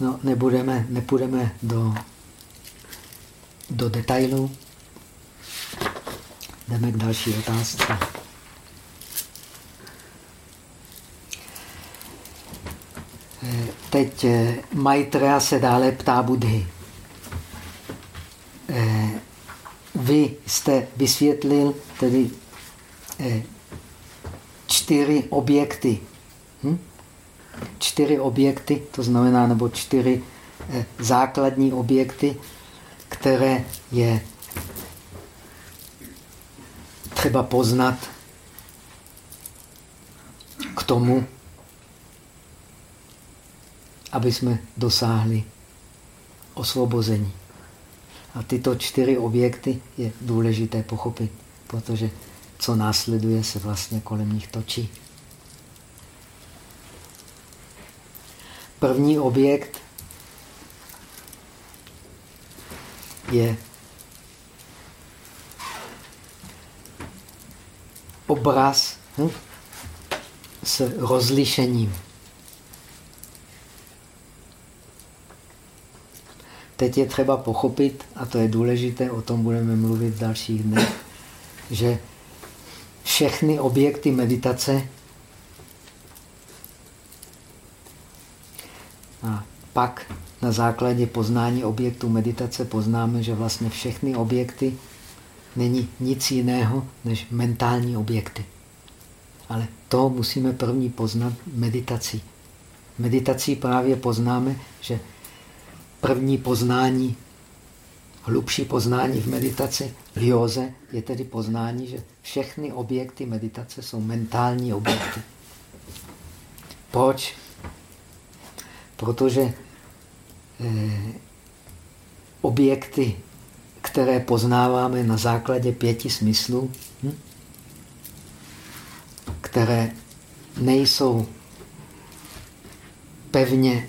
No, nebudeme, nepůjdeme do, do detailů. Jdeme k další otázce. Eh, teď eh, Maitreya se dále ptá Budhy. Eh, vy jste vysvětlil tedy čtyři objekty. Hm? Čtyři objekty, to znamená, nebo čtyři eh, základní objekty, které je třeba poznat k tomu, aby jsme dosáhli osvobození. A tyto čtyři objekty je důležité pochopit. protože co následuje, se vlastně kolem nich točí. První objekt je obraz hm, s rozlišením. Teď je třeba pochopit, a to je důležité, o tom budeme mluvit v dalších dnech, že všechny objekty meditace a pak na základě poznání objektu meditace poznáme, že vlastně všechny objekty není nic jiného než mentální objekty. Ale to musíme první poznat meditací. Meditací právě poznáme, že první poznání, hlubší poznání v meditaci, lioze, je tedy poznání, že všechny objekty meditace jsou mentální objekty. Proč? Protože objekty, které poznáváme na základě pěti smyslů, hm? které nejsou pevně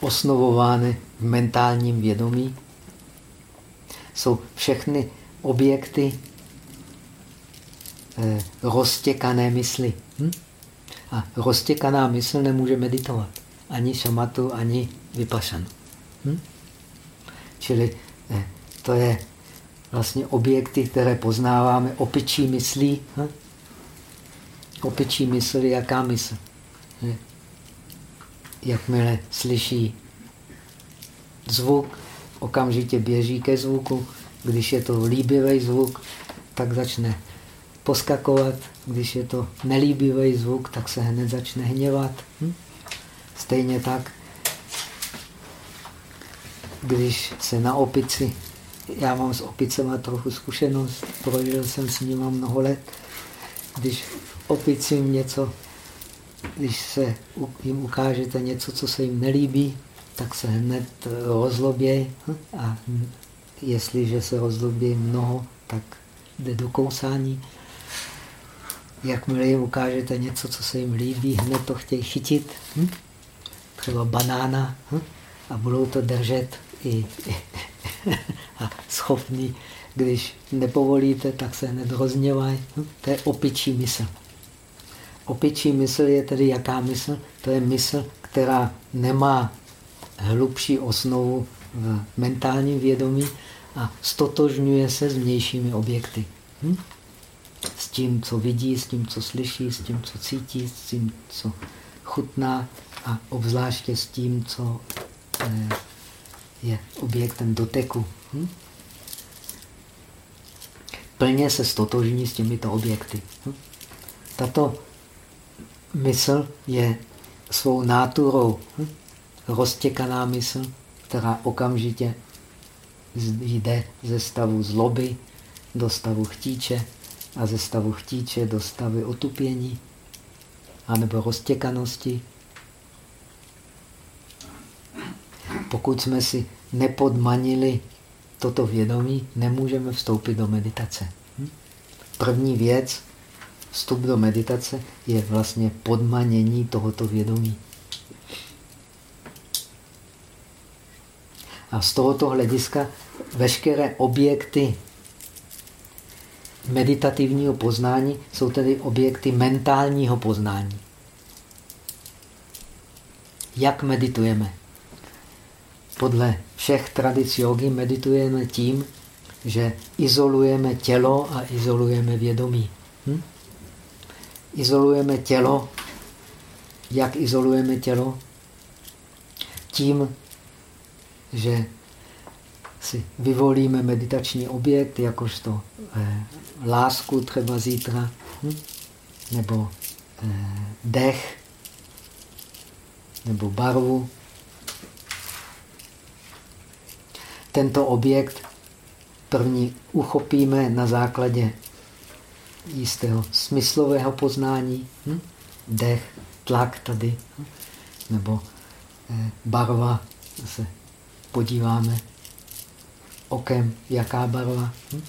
osnovovány v mentálním vědomí, jsou všechny objekty eh, roztěkané mysli. Hm? A roztěkaná mysl nemůže meditovat. Ani šamatu, ani vypašanu. Hm? Čili eh, to je vlastně objekty, které poznáváme opičí myslí. Hm? Opičí mysl jaká mysl? Hm? Jakmile slyší zvuk, okamžitě běží ke zvuku. Když je to líbivý zvuk, tak začne poskakovat. Když je to nelíbivý zvuk, tak se hned začne hněvat. Hm? Stejně tak, když se na opici, já mám s opicema trochu zkušenost, prožil jsem s nimi mnoho let, když opicím něco, když se jim ukážete něco, co se jim nelíbí, tak se hned rozlobějí a jestliže se rozlobějí mnoho, tak jde do kousání. Jakmile jim ukážete něco, co se jim líbí, hned to chtějí chytit. Hm? Třeba banána hm? A budou to držet i, *laughs* a schopní, když nepovolíte, tak se hned. Hm? To je opičí mysl. Opičí mysl je tedy jaká mysl? To je mysl, která nemá hlubší osnovu v mentálním vědomí a stotožňuje se s vnějšími objekty. Hm? S tím, co vidí, s tím, co slyší, s tím, co cítí, s tím, co chutná a obzvláště s tím, co je objektem doteku. Hm? Plně se stotožní s těmito objekty. Hm? Tato mysl je svou náturou hm? roztěkaná mysl, která okamžitě jde ze stavu zloby do stavu chtíče a ze stavu chtíče do stavy otupění anebo roztěkanosti. Pokud jsme si nepodmanili toto vědomí, nemůžeme vstoupit do meditace. Hm? První věc, vstup do meditace, je vlastně podmanění tohoto vědomí. A z tohoto hlediska veškeré objekty meditativního poznání jsou tedy objekty mentálního poznání. Jak meditujeme? Podle všech tradic jogy meditujeme tím, že izolujeme tělo a izolujeme vědomí. Hm? Izolujeme tělo. Jak izolujeme tělo? Tím, že si vyvolíme meditační objekt, jakožto eh, lásku třeba zítra, hm? nebo eh, dech, nebo barvu. tento objekt první uchopíme na základě jistého smyslového poznání, hm? dech, tlak tady, hm? nebo eh, barva, se podíváme okem, jaká barva. Hm?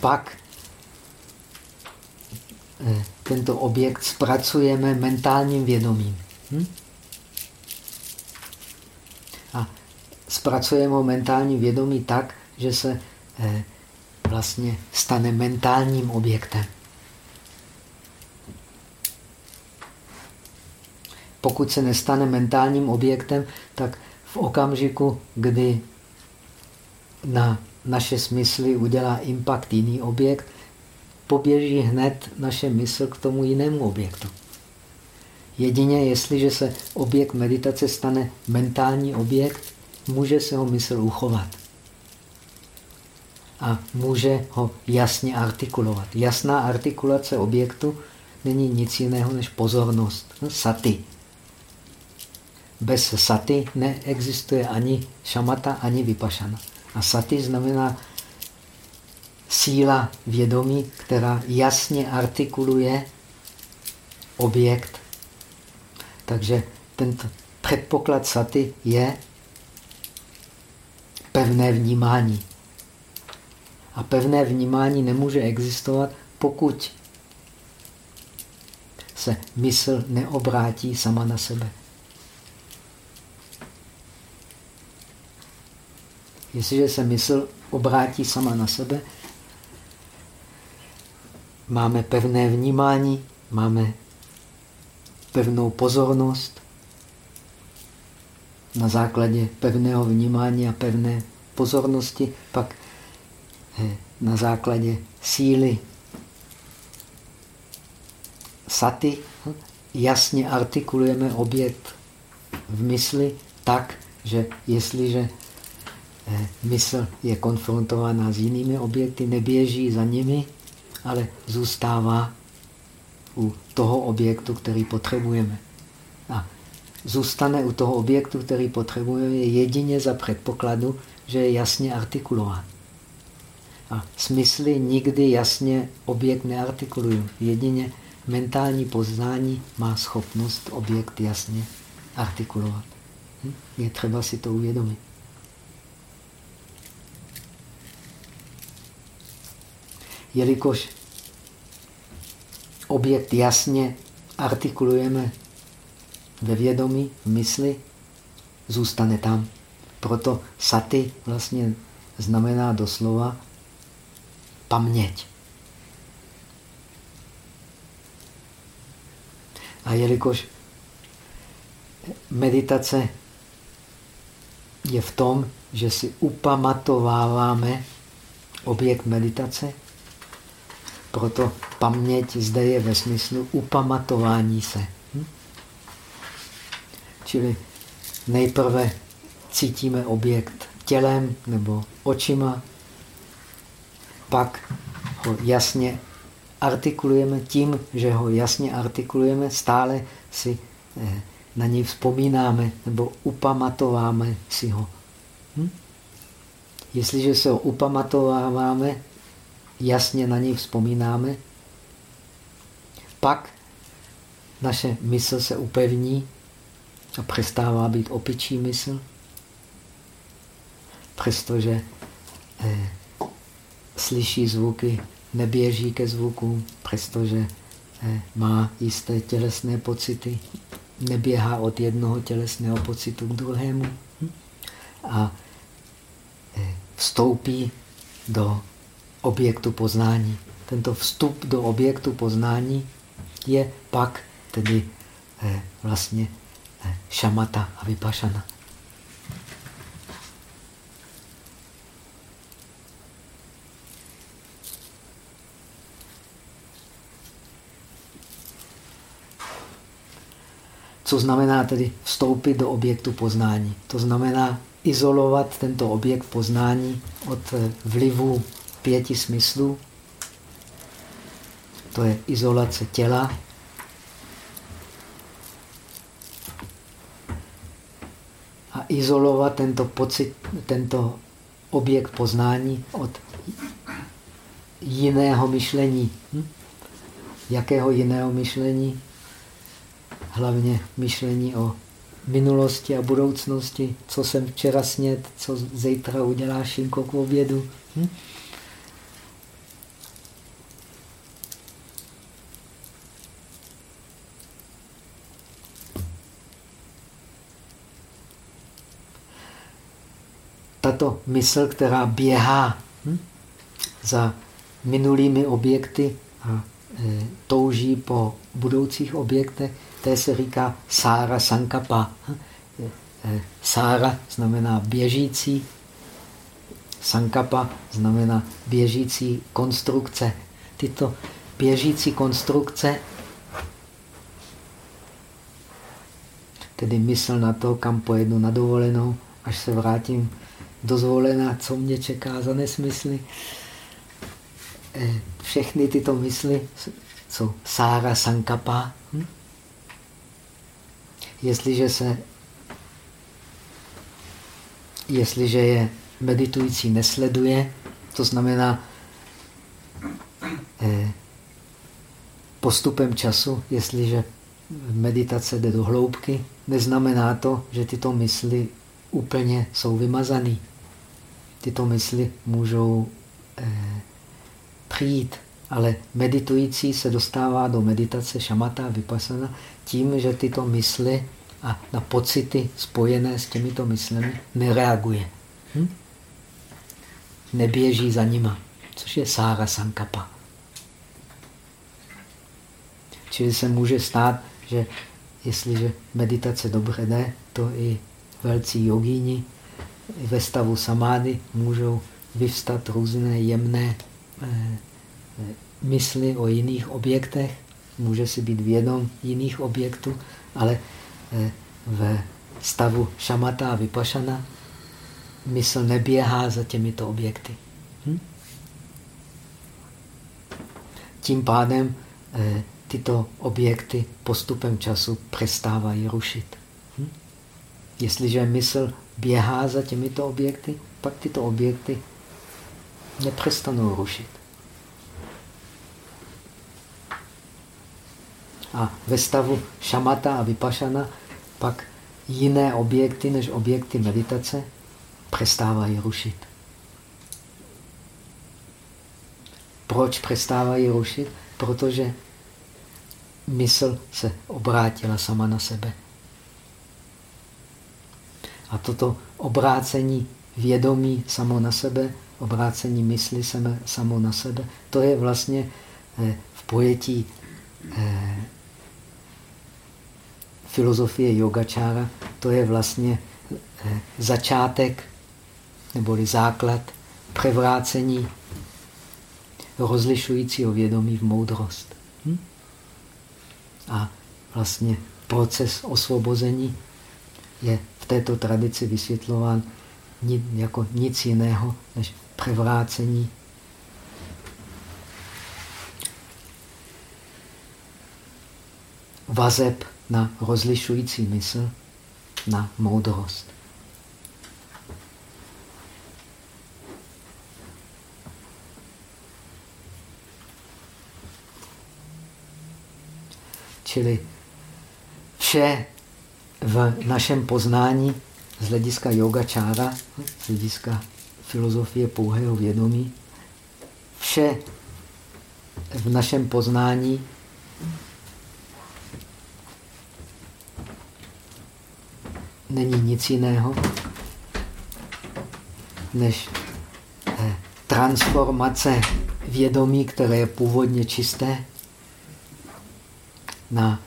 Pak eh, tento objekt zpracujeme mentálním vědomím. Hm? A zpracujeme ho mentálním vědomí tak, že se eh, vlastně stane mentálním objektem. Pokud se nestane mentálním objektem, tak v okamžiku, kdy na naše smysly udělá impact jiný objekt, poběží hned naše mysl k tomu jinému objektu. Jedině jestliže se objekt meditace stane mentální objekt, může se ho mysl uchovat. A může ho jasně artikulovat. Jasná artikulace objektu není nic jiného než pozornost, no, saty. Bez saty neexistuje ani šamata, ani vypašana. A saty znamená síla vědomí, která jasně artikuluje objekt. Takže tento předpoklad saty je pevné vnímání. A pevné vnímání nemůže existovat, pokud se mysl neobrátí sama na sebe. Jestliže se mysl obrátí sama na sebe, máme pevné vnímání, máme pevnou pozornost. Na základě pevného vnímání a pevné pozornosti pak eh, na základě síly saty hm, jasně artikulujeme objekt v mysli tak, že jestliže Eh, mysl je konfrontována s jinými objekty, neběží za nimi, ale zůstává u toho objektu, který potřebujeme. A zůstane u toho objektu, který potřebujeme, jedině za předpokladu, že je jasně artikulován. A smysly nikdy jasně objekt neartikulují. Jedině mentální poznání má schopnost objekt jasně artikulovat. Hm? Je třeba si to uvědomit. jelikož objekt jasně artikulujeme ve vědomí, v mysli, zůstane tam. Proto saty vlastně znamená doslova paměť. A jelikož meditace je v tom, že si upamatováváme objekt meditace, proto paměť zde je ve smyslu upamatování se. Hm? Čili nejprve cítíme objekt tělem nebo očima, pak ho jasně artikulujeme tím, že ho jasně artikulujeme, stále si eh, na něj vzpomínáme nebo upamatováme si ho. Hm? Jestliže se ho upamatováváme, jasně na něj vzpomínáme, pak naše mysl se upevní a přestává být opičí mysl, přestože eh, slyší zvuky, neběží ke zvukům, přestože eh, má jisté tělesné pocity, neběhá od jednoho tělesného pocitu k druhému hm? a eh, vstoupí do objektu poznání. Tento vstup do objektu poznání je pak tedy eh, vlastně eh, šamata a vypašana. Co znamená tedy vstoupit do objektu poznání? To znamená izolovat tento objekt poznání od eh, vlivu pěti smyslů. To je izolace těla. A izolovat tento pocit, tento objekt poznání od jiného myšlení. Hm? Jakého jiného myšlení? Hlavně myšlení o minulosti a budoucnosti, co jsem včera snět, co zítra udělá Šinko k obědu. Hm? Tato mysl, která běhá hm, za minulými objekty a e, touží po budoucích objektech, té se říká sára sankapa. Hm? E, sára znamená běžící, sankapa znamená běžící konstrukce. Tyto běžící konstrukce, tedy mysl na to, kam pojedu na dovolenou, až se vrátím dozvolená, co mě čeká za nesmysly. Eh, všechny tyto mysli jsou sára sankapa. Hm? Jestliže se jestliže je meditující nesleduje, to znamená eh, postupem času, jestliže meditace jde do hloubky, neznamená to, že tyto mysli úplně jsou vymazané. Tyto mysli můžou eh, přijít, ale meditující se dostává do meditace šamata vypasana tím, že tyto mysli a na pocity spojené s těmito myslemi nereaguje. Hm? Neběží za nima, což je sára sankapa. Čili se může stát, že jestliže meditace dobře jde, to i velcí jogíni ve stavu samády můžou vyvstat různé jemné eh, mysli o jiných objektech. Může si být vědom jiných objektů, ale eh, v stavu šamata a vypašana mysl neběhá za těmito objekty. Hm? Tím pádem eh, tyto objekty postupem času přestávají rušit. Jestliže mysl běhá za těmito objekty, pak tyto objekty nepřestanou rušit. A ve stavu šamata a vypašana pak jiné objekty než objekty meditace přestávají rušit. Proč přestávají rušit? Protože mysl se obrátila sama na sebe. A toto obrácení vědomí samo na sebe, obrácení mysli samo na sebe, to je vlastně eh, v pojetí eh, filozofie yogačára, to je vlastně eh, začátek neboli základ převrácení rozlišujícího vědomí v moudrost. Hm? A vlastně proces osvobození je této tradici vysvětlován jako nic jiného než převrácení vazeb na rozlišující mysl, na moudrost. Čili vše v našem poznání z hlediska yogačára, z hlediska filozofie pouhého vědomí, vše v našem poznání není nic jiného, než eh, transformace vědomí, které je původně čisté, na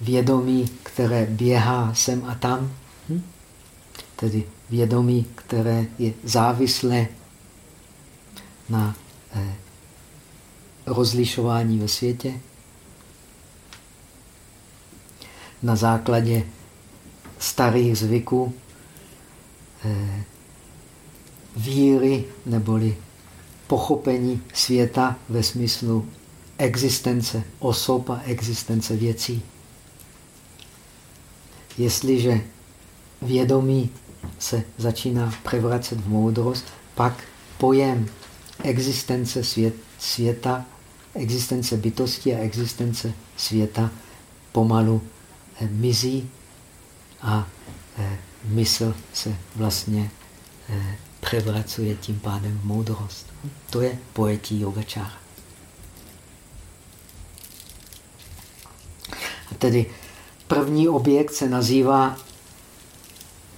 vědomí, které běhá sem a tam, hm? tedy vědomí, které je závislé na eh, rozlišování ve světě, na základě starých zvyků, eh, víry neboli pochopení světa ve smyslu existence osob a existence věcí. Jestliže vědomí se začíná převracet v moudrost, pak pojem existence svět, světa, existence bytosti a existence světa pomalu eh, mizí a eh, mysl se vlastně eh, převracuje tím pádem v moudrost. To je pojetí yogačára. Tedy první objekt se nazývá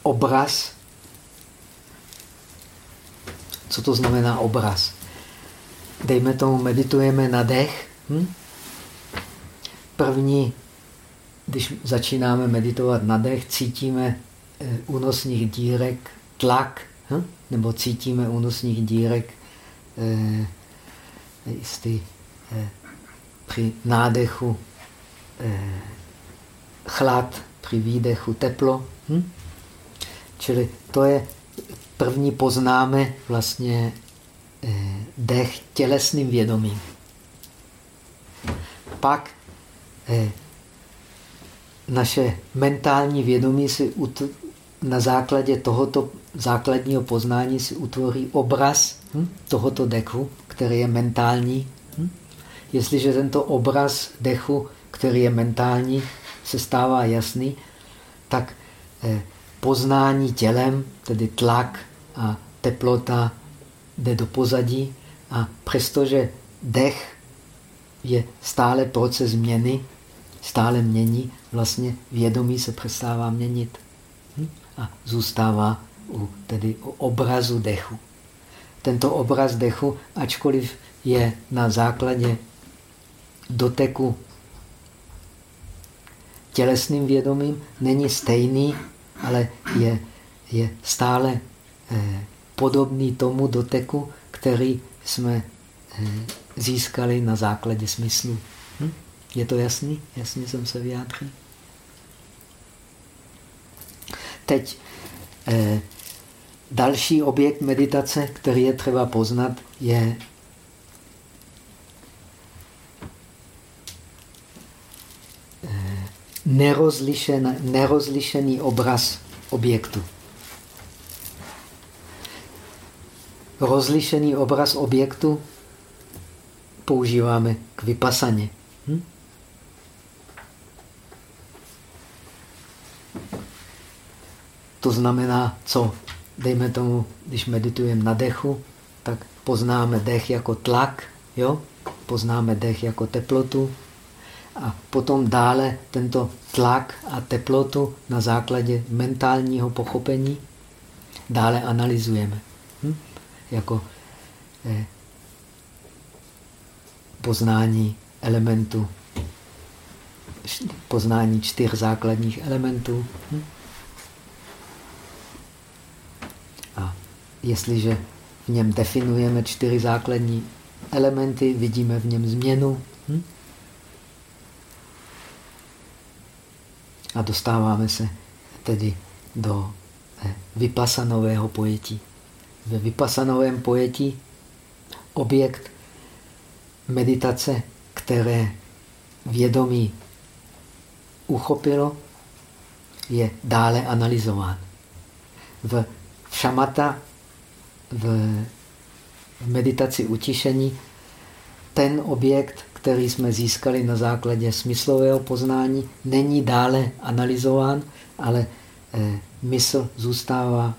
obraz Co to znamená obraz? Dejme tomu, meditujeme na dech. Hm? První, když začínáme meditovat na dech, cítíme eh, únosních dírek tlak, hm? nebo cítíme únosních dírek eh, jistý, eh, při nádechu eh, chlad, při výdechu teplo. Hm? Čili to je první poznáme vlastně eh, dech tělesným vědomím. Pak eh, naše mentální vědomí si na základě tohoto základního poznání si utvoří obraz hm, tohoto dechu, který je mentální. Hm? Jestliže tento obraz dechu, který je mentální, se stává jasný, tak eh, poznání tělem, tedy tlak a teplota, jde do pozadí a přestože dech je stále proces změny, stále mění, vlastně vědomí se přestává měnit hm? a zůstává u, tedy u obrazu dechu. Tento obraz dechu, ačkoliv je na základě doteku tělesným vědomím, není stejný, ale je, je stále eh, podobný tomu doteku, který jsme eh, získali na základě smyslu. Hm? Je to jasný? Jasně jsem se vyjádřil. Teď eh, další objekt meditace, který je třeba poznat, je nerozlišen, nerozlišený obraz objektu. Rozlišený obraz objektu používáme k vypasaně. Hm? To znamená, co? Dejme tomu, když meditujeme na dechu, tak poznáme dech jako tlak, jo? poznáme dech jako teplotu a potom dále tento tlak a teplotu na základě mentálního pochopení dále analyzujeme. Hm? Jako eh, poznání elementu, poznání čtyř základních elementů. Hm? A jestliže v něm definujeme čtyři základní elementy, vidíme v něm změnu. Hm? Dostáváme se tedy do eh, vypasanového pojetí. Ve vypasanovém pojetí objekt meditace, které vědomí uchopilo, je dále analyzován. V šamata, v meditaci utišení, ten objekt, který jsme získali na základě smyslového poznání, není dále analyzován, ale eh, mysl zůstává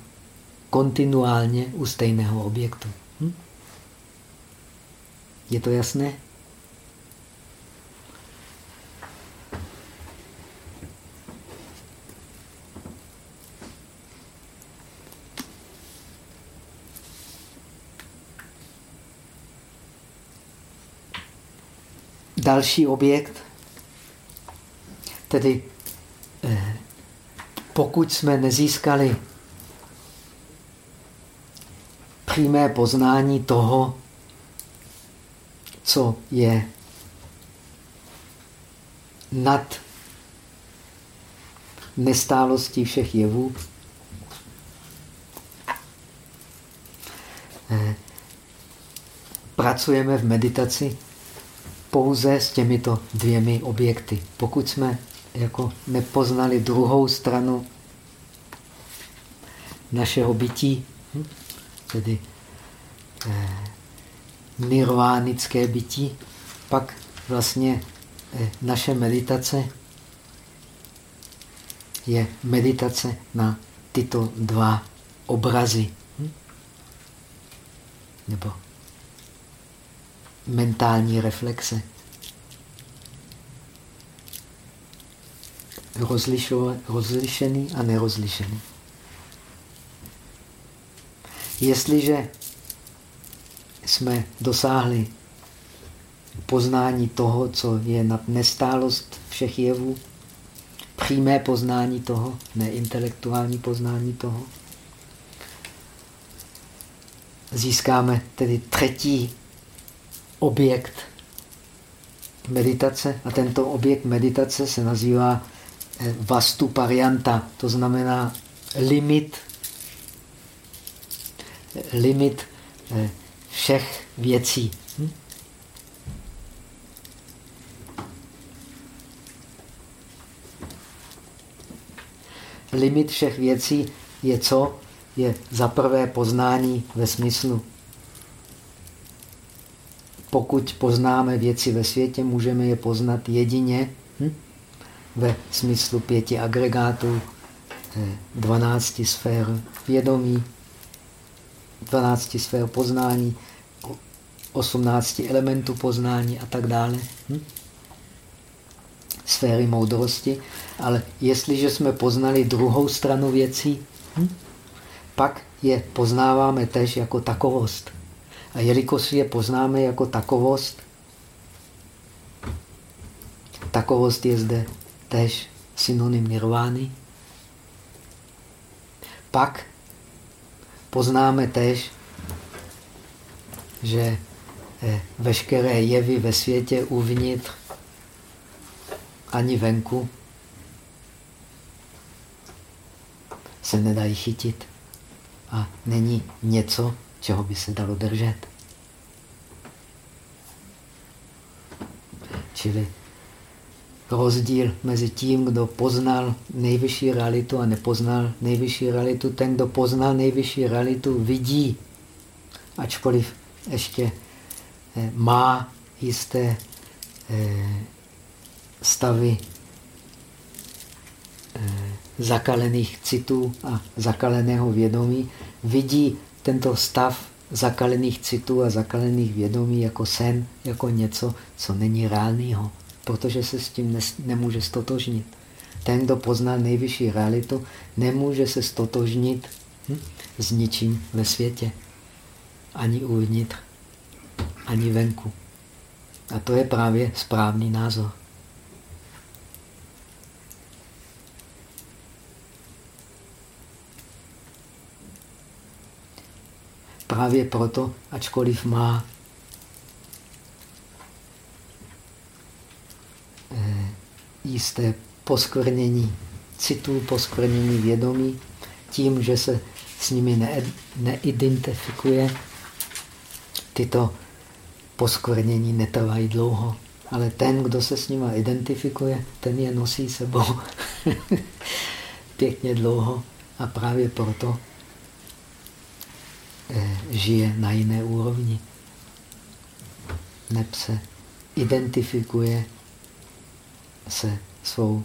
kontinuálně u stejného objektu. Hm? Je to jasné? Další objekt, tedy eh, pokud jsme nezískali přímé poznání toho, co je nad nestálostí všech jevů. Eh, pracujeme v meditaci pouze s těmito dvěmi objekty. Pokud jsme jako nepoznali druhou stranu našeho bytí, hm, tedy eh, nirvánické bytí, pak vlastně eh, naše meditace je meditace na tyto dva obrazy. Hm? Nebo mentální reflexe. Rozlišený a nerozlišený. Jestliže jsme dosáhli poznání toho, co je nad nestálost všech jevů, přímé poznání toho, neintelektuální poznání toho. Získáme tedy třetí objekt meditace a tento objekt meditace se nazývá eh, vastu parianta, to znamená limit, limit eh, všech věcí. Hm? Limit všech věcí je co? Je za prvé poznání ve smyslu. Pokud poznáme věci ve světě, můžeme je poznat jedině hm? ve smyslu pěti agregátů, 12 eh, sfér vědomí, 12 sfér poznání, 18 elementů poznání a tak dále. Hm? Sféry moudrosti. Ale jestliže jsme poznali druhou stranu věcí, hm? pak je poznáváme tež jako takovost. A jelikož je poznáme jako takovost, takovost je zde tež synonym nirvány, pak poznáme tež, že eh, veškeré jevy ve světě uvnitř ani venku se nedají chytit. A není něco, čeho by se dalo držet. Čili rozdíl mezi tím, kdo poznal nejvyšší realitu a nepoznal nejvyšší realitu. Ten, kdo poznal nejvyšší realitu, vidí, ačkoliv ještě eh, má jisté eh, stavy eh, zakalených citů a zakaleného vědomí, vidí tento stav zakalených citů a zakalených vědomí jako sen, jako něco, co není reálného protože se s tím nemůže stotožnit. Ten, kdo pozná nejvyšší realitu, nemůže se stotožnit hm, s ničím ve světě. Ani uvnitř, ani venku. A to je právě správný názor. Právě proto, ačkoliv má jisté poskvrnění citů, poskvrnění vědomí, tím, že se s nimi ne, neidentifikuje, tyto poskvrnění netrvají dlouho. Ale ten, kdo se s nimi identifikuje, ten je nosí sebou *laughs* pěkně dlouho a právě proto eh, žije na jiné úrovni. Neb se identifikuje se svou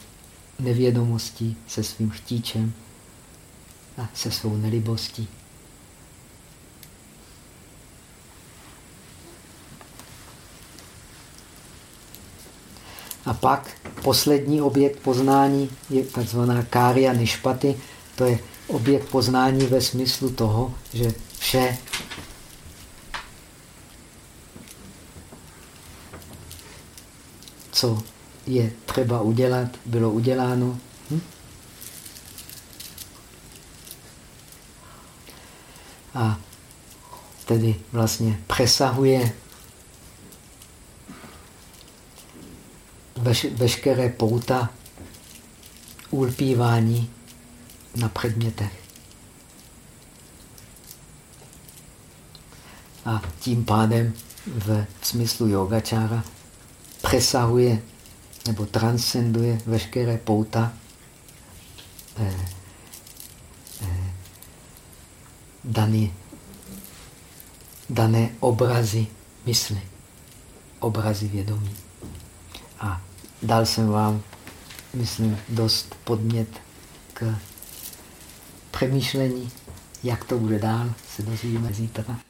nevědomostí, se svým chtíčem a se svou nelibostí. A pak poslední objekt poznání je takzvaná kária nišpaty. To je objekt poznání ve smyslu toho, že vše co je třeba udělat, bylo uděláno. Hm? A tedy vlastně přesahuje veš veškeré pouta ulpívání na předmětech. A tím pádem v smyslu yogačára přesahuje nebo transcenduje veškeré pouta eh, eh, daný, dané obrazy mysli, obrazy vědomí. A dal jsem vám, myslím, dost podmět k přemýšlení, jak to bude dál, se dozvíme zítra.